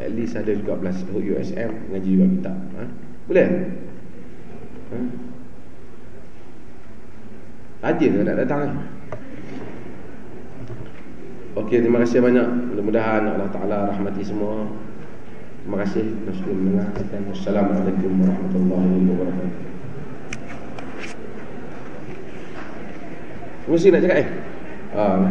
At least ada juga belas USM Ngaji juga kitab ha? Boleh? Ha? Rajin tak nak datang kan? Okey, terima kasih banyak Mudah-mudahan Allah Ta'ala rahmati semua Terima kasih Nasrul mendengar Assalamualaikum warahmatullahi wabarakatuh Mesti nak cakap eh? Ah.